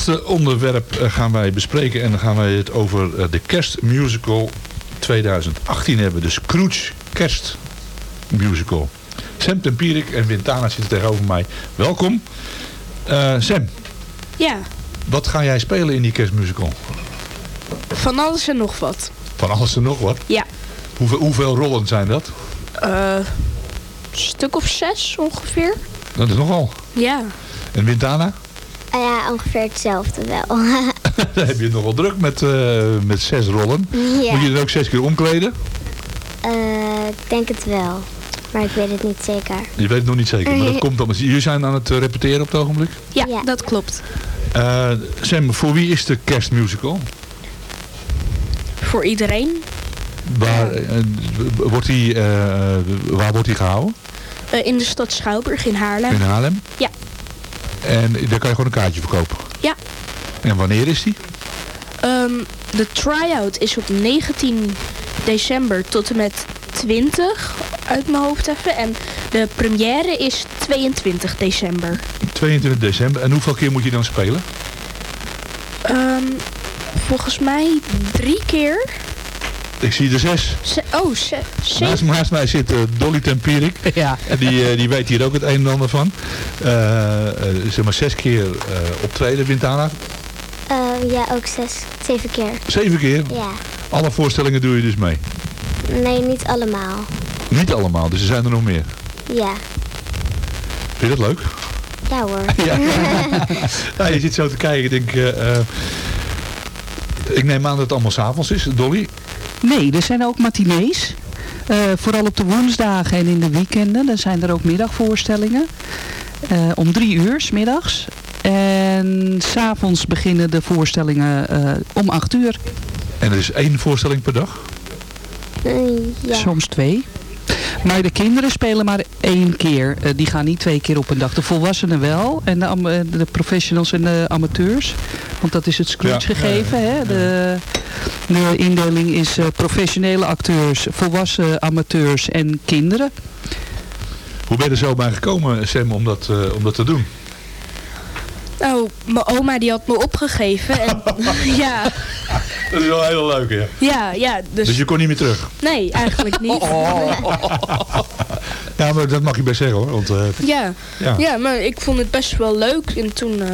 Laatste onderwerp eh, gaan wij bespreken. En dan gaan wij het over eh, de kerstmusical 2018 hebben. De Scrooge kerstmusical. Sam Tempierik en Wintana zitten tegenover mij. Welkom. Eh, Sam, Ja, wat ga jij spelen in die kerstmusical? van alles en nog wat. Van alles en nog wat. Ja. Hoeveel, hoeveel rollen zijn dat? Eh, stuk of zes ongeveer. Dat is nogal. Ja. En Wintana? Ah ja, ongeveer hetzelfde wel. Dan heb je het nogal druk met, eh, met zes rollen. Ja. Moet je er ook zes keer omkleden? Eh, ik denk het wel. Maar ik weet het niet zeker. Je weet het nog niet zeker, maar dat komt dan. Jullie zijn aan het eh, repeteren op het ogenblik? Ja, dat klopt. Eh, Sam, voor wie is de kerstmusical? Voor iedereen. Waar, wordt die, eh, waar wordt die gehouden? Eh, in de stad Schouwburg in Haarlem. In Haarlem? Ja. En daar kan je gewoon een kaartje verkopen? Ja. En wanneer is die? Ehm, de try-out is op 19 december tot en met 20 uit mijn hoofd even. En de première is 22 december. 22 december. En hoeveel keer moet je dan spelen? Ehm, volgens mij drie keer. Ik zie er zes. Ze- oh, ze- zeven. Naast, naast mij zit eh, Dolly Tempierik. Ja. En die, eh, die weet hier ook het een en ander van. Eh, zeg maar zes keer eh, optreden, Wintana. Eh, ja, ook zes, zeven keer. Zeven keer. Ja. Alle voorstellingen doe je dus mee. Nee, niet allemaal. Niet allemaal, dus er zijn er nog meer. Ja. Vind je dat leuk? Ja hoor. Ja. Je zit zo te kijken. Ik denk, eh, eh, ik neem aan dat het allemaal s'avonds is. Dolly? Nee, er zijn ook matinees. Eh, vooral op de woensdagen en in de weekenden. Dan zijn er ook middagvoorstellingen. Eh, om drie uur, 's middags. En s'avonds beginnen de voorstellingen eh, om acht uur. En er is één voorstelling per dag? ja. Soms twee. Maar de kinderen spelen maar één keer. Eh, die gaan niet twee keer op een dag. De volwassenen wel. En de, eh, de professionals en de amateurs. Want dat is het Scrooge Ja. gegeven. Hè? De, de indeling is eh, professionele acteurs, volwassen amateurs en kinderen. Hoe ben je er zo bij gekomen, Sam, om dat, eh, om dat te doen? Nou, mijn oma die had me opgegeven. En, ja, Dat is wel heel leuk, ja. ja, ja. Dus, Dus je kon niet meer terug? Nee, eigenlijk niet. Ja, maar dat mag je best zeggen hoor. Want, eh, Ja. Ja. Ja. maar ik vond het best wel leuk. En toen eh,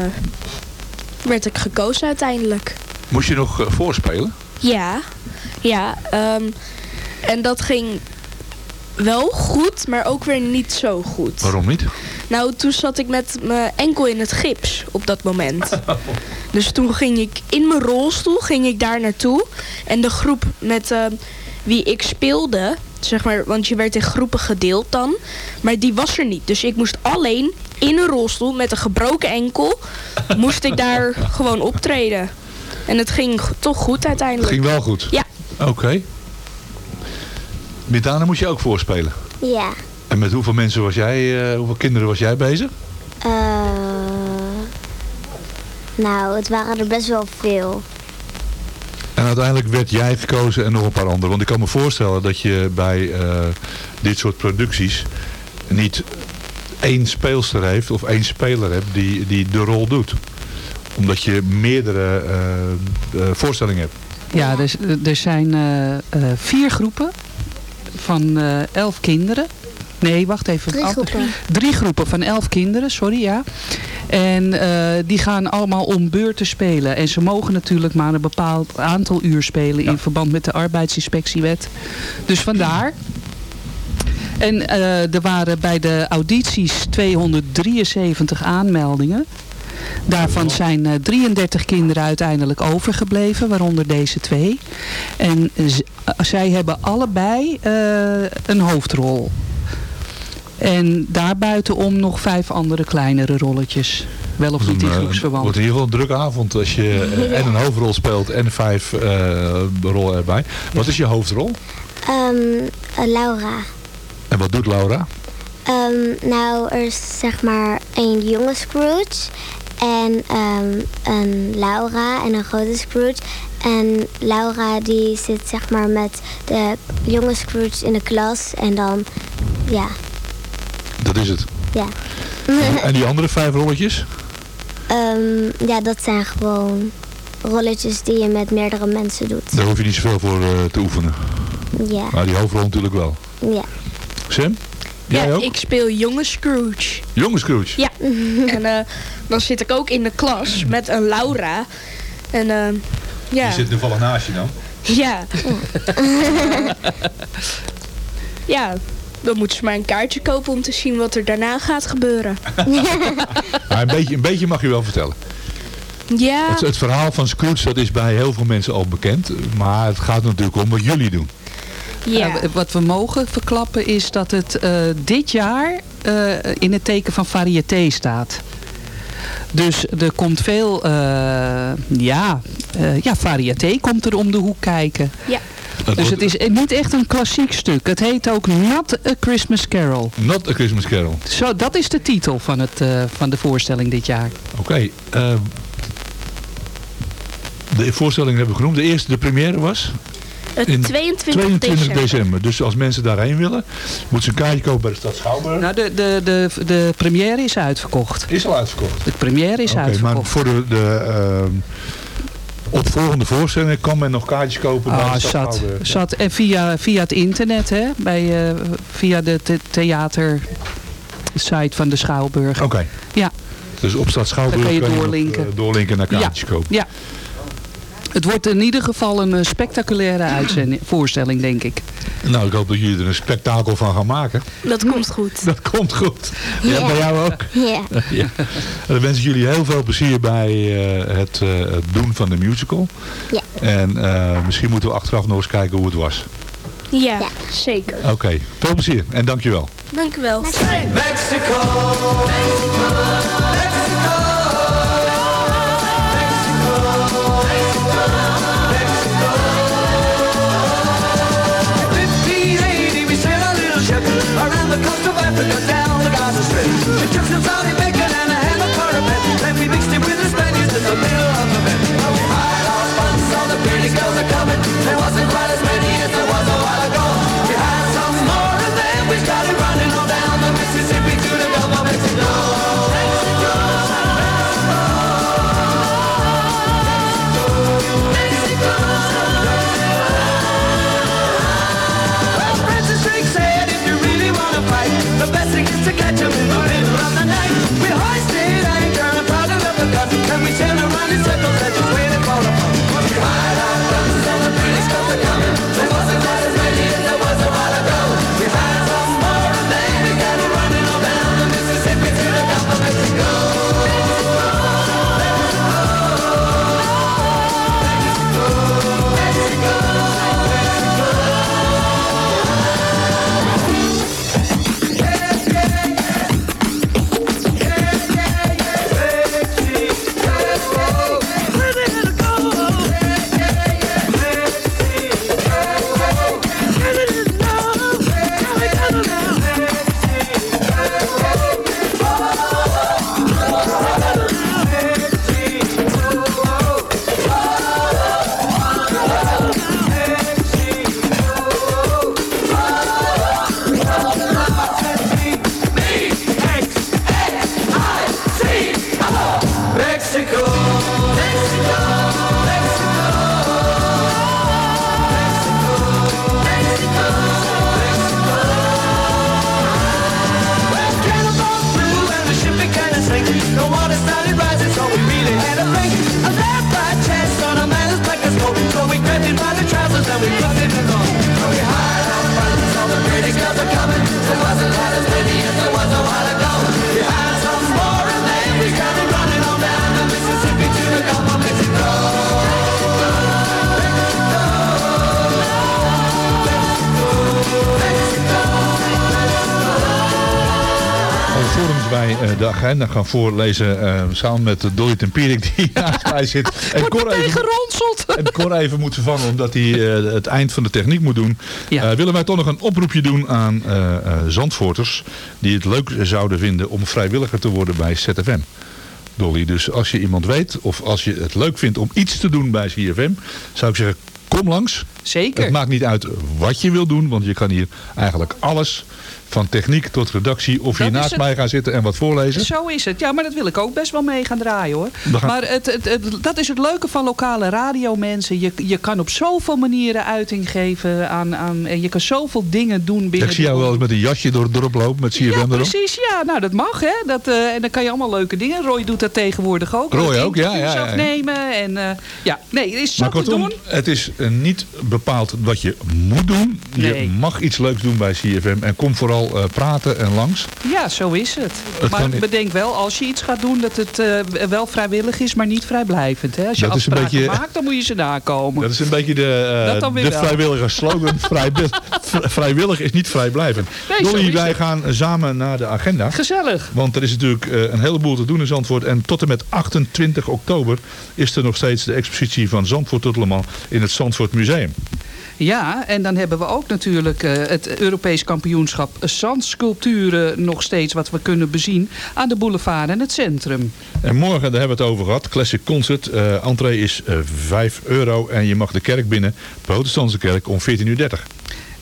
werd ik gekozen uiteindelijk. moest je nog eh, voorspelen? Ja, ja. ehm, en dat ging wel goed, maar ook weer niet zo goed. Waarom niet? Nou, toen zat ik met mijn enkel in het gips op dat moment. Dus toen ging ik in mijn rolstoel, ging ik daar naartoe. En de groep met eh, wie ik speelde, zeg maar, want je werd in groepen gedeeld dan. Maar die was er niet. Dus ik moest alleen in een rolstoel met een gebroken enkel, moest ik daar gewoon optreden. En het ging toch goed Het uiteindelijk. ging wel goed? Ja. Oké. Mitana moest je ook voorspelen. Ja. En met hoeveel mensen was jij, eh, hoeveel kinderen was jij bezig? Eh, nou, het waren er best wel veel. En uiteindelijk werd jij gekozen en nog een paar anderen. Want ik kan me voorstellen dat je bij eh, dit soort producties niet één speelster heeft of één speler hebt die, die de rol doet. Omdat je meerdere eh, eh, voorstellingen hebt. Ja, er, er zijn eh, eh, vier groepen van eh, elf kinderen. Nee, wacht even. Drie Al- groepen. Drie groepen van elf kinderen, sorry, ja. En eh, die gaan allemaal om beurten spelen. En ze mogen natuurlijk maar een bepaald aantal uur spelen in verband met de arbeidsinspectiewet. Dus vandaar. En eh, er waren bij de audities 273 aanmeldingen. Daarvan zijn eh, 33 kinderen uiteindelijk overgebleven, waaronder deze twee. En eh, zij hebben allebei eh, een hoofdrol. En daarbuitenom nog vijf andere kleinere rolletjes. Wel of niet in Eh, Het groepsverband. wordt in ieder geval een drukke avond als je eh, en een hoofdrol speelt en vijf eh, rollen erbij. Wat is je hoofdrol? Ehm, eh, Laura. En wat doet Laura? Ehm, nou, er is zeg maar een jonge Scrooge en ehm, een Laura en een grote Scrooge. En Laura die zit zeg maar met de jonge Scrooge in de klas en dan, ja, Dat is het. ja. En die andere vijf rolletjes? Ehm, ja, dat zijn gewoon rolletjes die je met meerdere mensen doet. Daar hoef je niet zoveel voor eh, te oefenen. Ja, Maar die hoofdrol natuurlijk wel. ja. Sam? Jij ja, ook? ik speel jonge Scrooge. Jonge Scrooge? Ja, en eh, dan zit ik ook in de klas met een Laura. En eh, ja. Die zit toevallig naast je dan. Ja. ja, dan moeten ze maar een kaartje kopen om te zien wat er daarna gaat gebeuren. Maar een beetje, een beetje mag je wel vertellen. Ja, Het, het verhaal van Scrooge dat is bij heel veel mensen al bekend. Maar het gaat natuurlijk om wat jullie doen. Ja. Eh, wat we mogen verklappen is dat het eh, dit jaar eh, in het teken van variété staat. Dus er komt veel, eh, ja, eh, ja, variété komt er om de hoek kijken. Ja. Dus het is niet echt een klassiek stuk. Het heet ook Not a Christmas Carol. Not a Christmas Carol. Zo, dat is de titel van, het, eh, van de voorstelling dit jaar. Oké. eh, de voorstelling hebben we genoemd. De eerste, de première was? Het in 22, 22 december. Dus als mensen daarheen willen, moeten ze een kaartje kopen bij de stad Schouwburg. Nou, de, de, de, de première is uitverkocht. Is al uitverkocht? De première is Oké, uitverkocht. maar voor de, de ehm, opvolgende voorstellingen kan men nog kaartjes kopen bij Ah, de stad zat. Zat. En via, via het internet, hè? Bij, eh, via de the- theater site van de Schouwburg. Oké. Ja. Dus op stad Schouwburg Dan kan je nog, doorlinken. eh, doorlinken naar kaartjes ja. kopen. Ja. Het wordt in ieder geval een eh, spectaculaire uitzending, voorstelling, denk ik. Nou, ik hoop dat jullie er een spektakel van gaan maken. Dat komt goed. Dat komt goed. Ja, Ja. bij jou ook? Ja. ja. Dan wens ik jullie heel veel plezier bij eh, het, eh, het doen van de musical. Ja. En eh, misschien moeten we achteraf nog eens kijken hoe het was. Ja, zeker. Oké, veel plezier en dankjewel. Dank u wel. Mexico, de agenda gaan voorlezen, eh, samen met uh, Dolly Tempierik die naast mij zit. En Cor even, en Cor even moet vervangen omdat hij eh, het eind van de techniek moet doen. Eh, willen wij toch nog een oproepje doen aan eh, eh, Zandvoorters die het leuk zouden vinden om vrijwilliger te worden bij ZFM. Dolly, dus als je iemand weet of als je het leuk vindt om iets te doen bij CFM, zou ik zeggen kom langs. Zeker. Het maakt niet uit wat je wil doen, want je kan hier eigenlijk alles van techniek tot redactie of Dat hier is naast het. mij gaan zitten en wat voorlezen. Zo is het. Ja, maar dat wil ik ook best wel mee gaan draaien hoor. Gaan- Maar het, het, het- dat is het leuke van lokale radiomensen. Je, je kan op zoveel manieren uiting geven aan, aan en je kan zoveel dingen doen binnen Ik zie jou wel eens met een jasje door het dorp lopen met CFM Ja, erop. precies. Ja, nou dat mag hè. Dat, eh, en dan kan je allemaal leuke dingen. Roy doet dat tegenwoordig ook. Roy ook, ja, ja, ja, afnemen. En, eh, ja, nee, het is zo Maar te kortom, doen. het is eh, niet bepaald wat je moet doen. Je Nee. mag iets leuks doen bij CFM. En kom vooral eh, praten en langs. Ja, zo is het. Het maar kan niet. bedenk wel, als je iets gaat doen, dat het eh, wel vrijwillig is, maar niet vrijblijvend. Hè? Als je Dat afspraken beetje- maakt, dan moet je ze nakomen. Dat is een beetje de, eh, de vrijwillige slogan. Vrijwillig is niet vrijblijvend. Nee, Dolly, wij gaan samen naar de agenda. Gezellig. Want er is natuurlijk een heleboel te doen in Zandvoort. En tot en met 28 oktober is er nog steeds de expositie van Zandvoort tot Le Mans in het Zandvoort Museum. Ja, en dan hebben we ook natuurlijk eh, het Europees kampioenschap zandsculpturen nog steeds wat we kunnen bezien aan de boulevard en het centrum. En morgen, daar hebben we het over gehad, Classic Concert. Eh entree is eh 5 euro en je mag de kerk binnen, protestantse kerk, om 14.30 uur.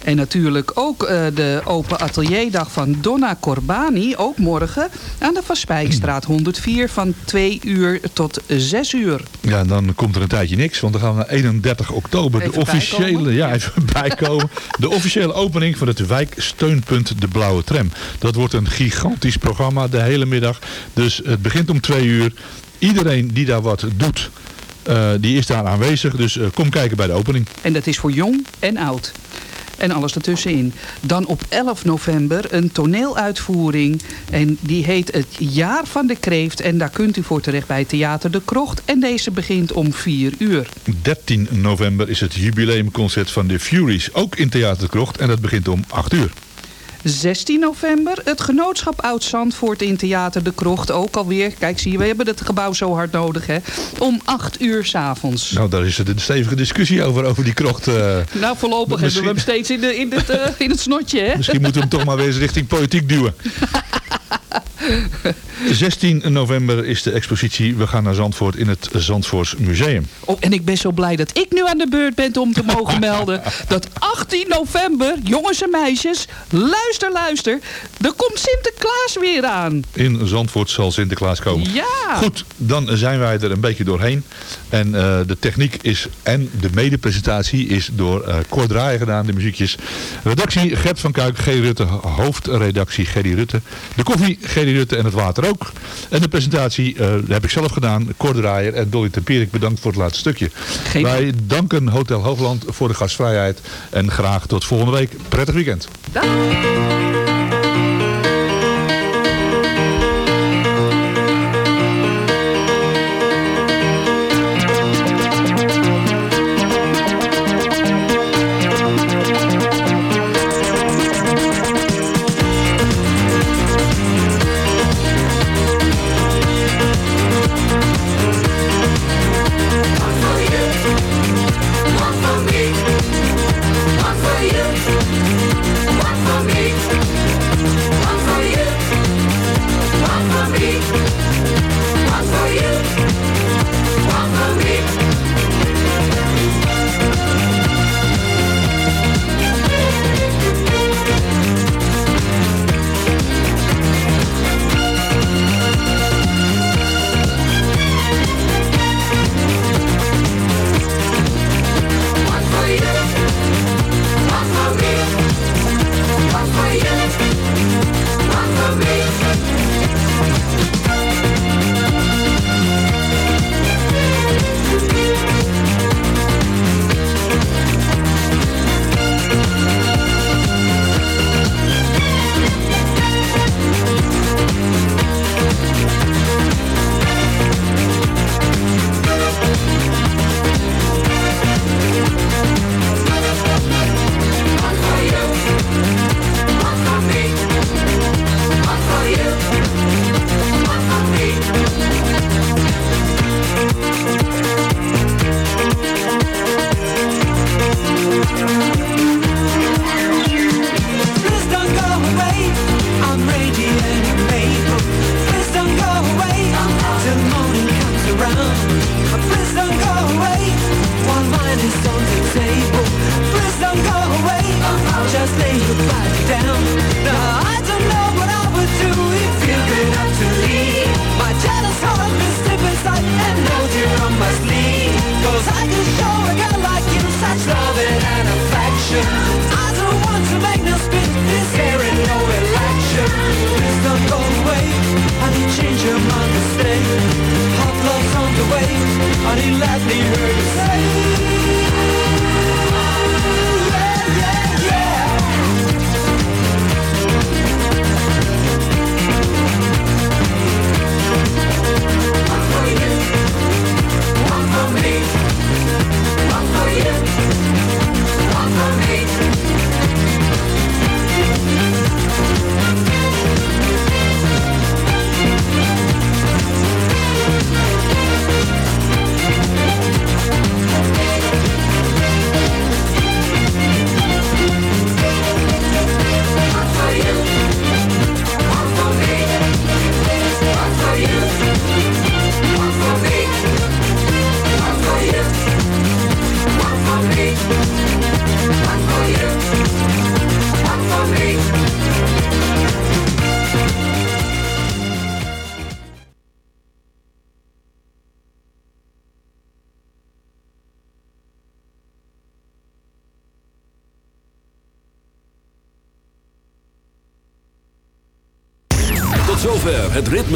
En natuurlijk ook eh, de open atelierdag van Donna Corbani, ook morgen, aan de Van Spijkstraat 104 van 2 uur tot 6 uur. Ja, en dan komt er een tijdje niks, want dan gaan we naar 31 oktober. Even de officiële, bijkomen. ja, even bijkomen. De officiële opening van het wijksteunpunt De Blauwe Tram. Dat wordt een gigantisch programma de hele middag. Dus het begint om 2 uur. Iedereen die daar wat doet, eh, die is daar aanwezig. Dus eh, kom kijken bij de opening. En dat is voor jong en oud. En alles ertussenin. Dan op 11 november een toneeluitvoering. En die heet Het Jaar van de Kreeft. En daar kunt u voor terecht bij Theater de Krocht. En deze begint om 4 uur. 13 november is het jubileumconcert van de Furies. Ook in Theater de Krocht en dat begint om 8 uur. 16 november het genootschap Oud Zandvoort in Theater de Krocht. Ook alweer, kijk zie je, we hebben het gebouw zo hard nodig hè. Om 8 uur s'avonds. Nou, daar is het een stevige discussie over, over die krocht. eh. Nou, voorlopig hebben we hem steeds in, de, in, het, eh, in het snotje hè. Misschien moeten we hem toch maar weer eens richting politiek duwen. 16 november is de expositie. We gaan naar Zandvoort in het Zandvoorts Museum. Oh, en ik ben zo blij dat ik nu aan de beurt ben om te mogen melden. Dat 18 november, jongens en meisjes, luister, luister. Er komt Sinterklaas weer aan. In Zandvoort zal Sinterklaas komen. Ja. Goed, dan zijn wij er een beetje doorheen. En eh, de techniek is en de medepresentatie is door eh Cor Draaien gedaan, de muziekjes. Redactie Gert van Kuik, G. Rutte, hoofdredactie Gerry Rutte. De koffie, Gerry Rutte en het water ook. En de presentatie eh, heb ik zelf gedaan, Cor Draaier en Dolly Tempierik. Bedankt voor het laatste stukje. Wij danken Hotel Hoogland voor de gastvrijheid. En graag tot volgende week. Prettig weekend. Tot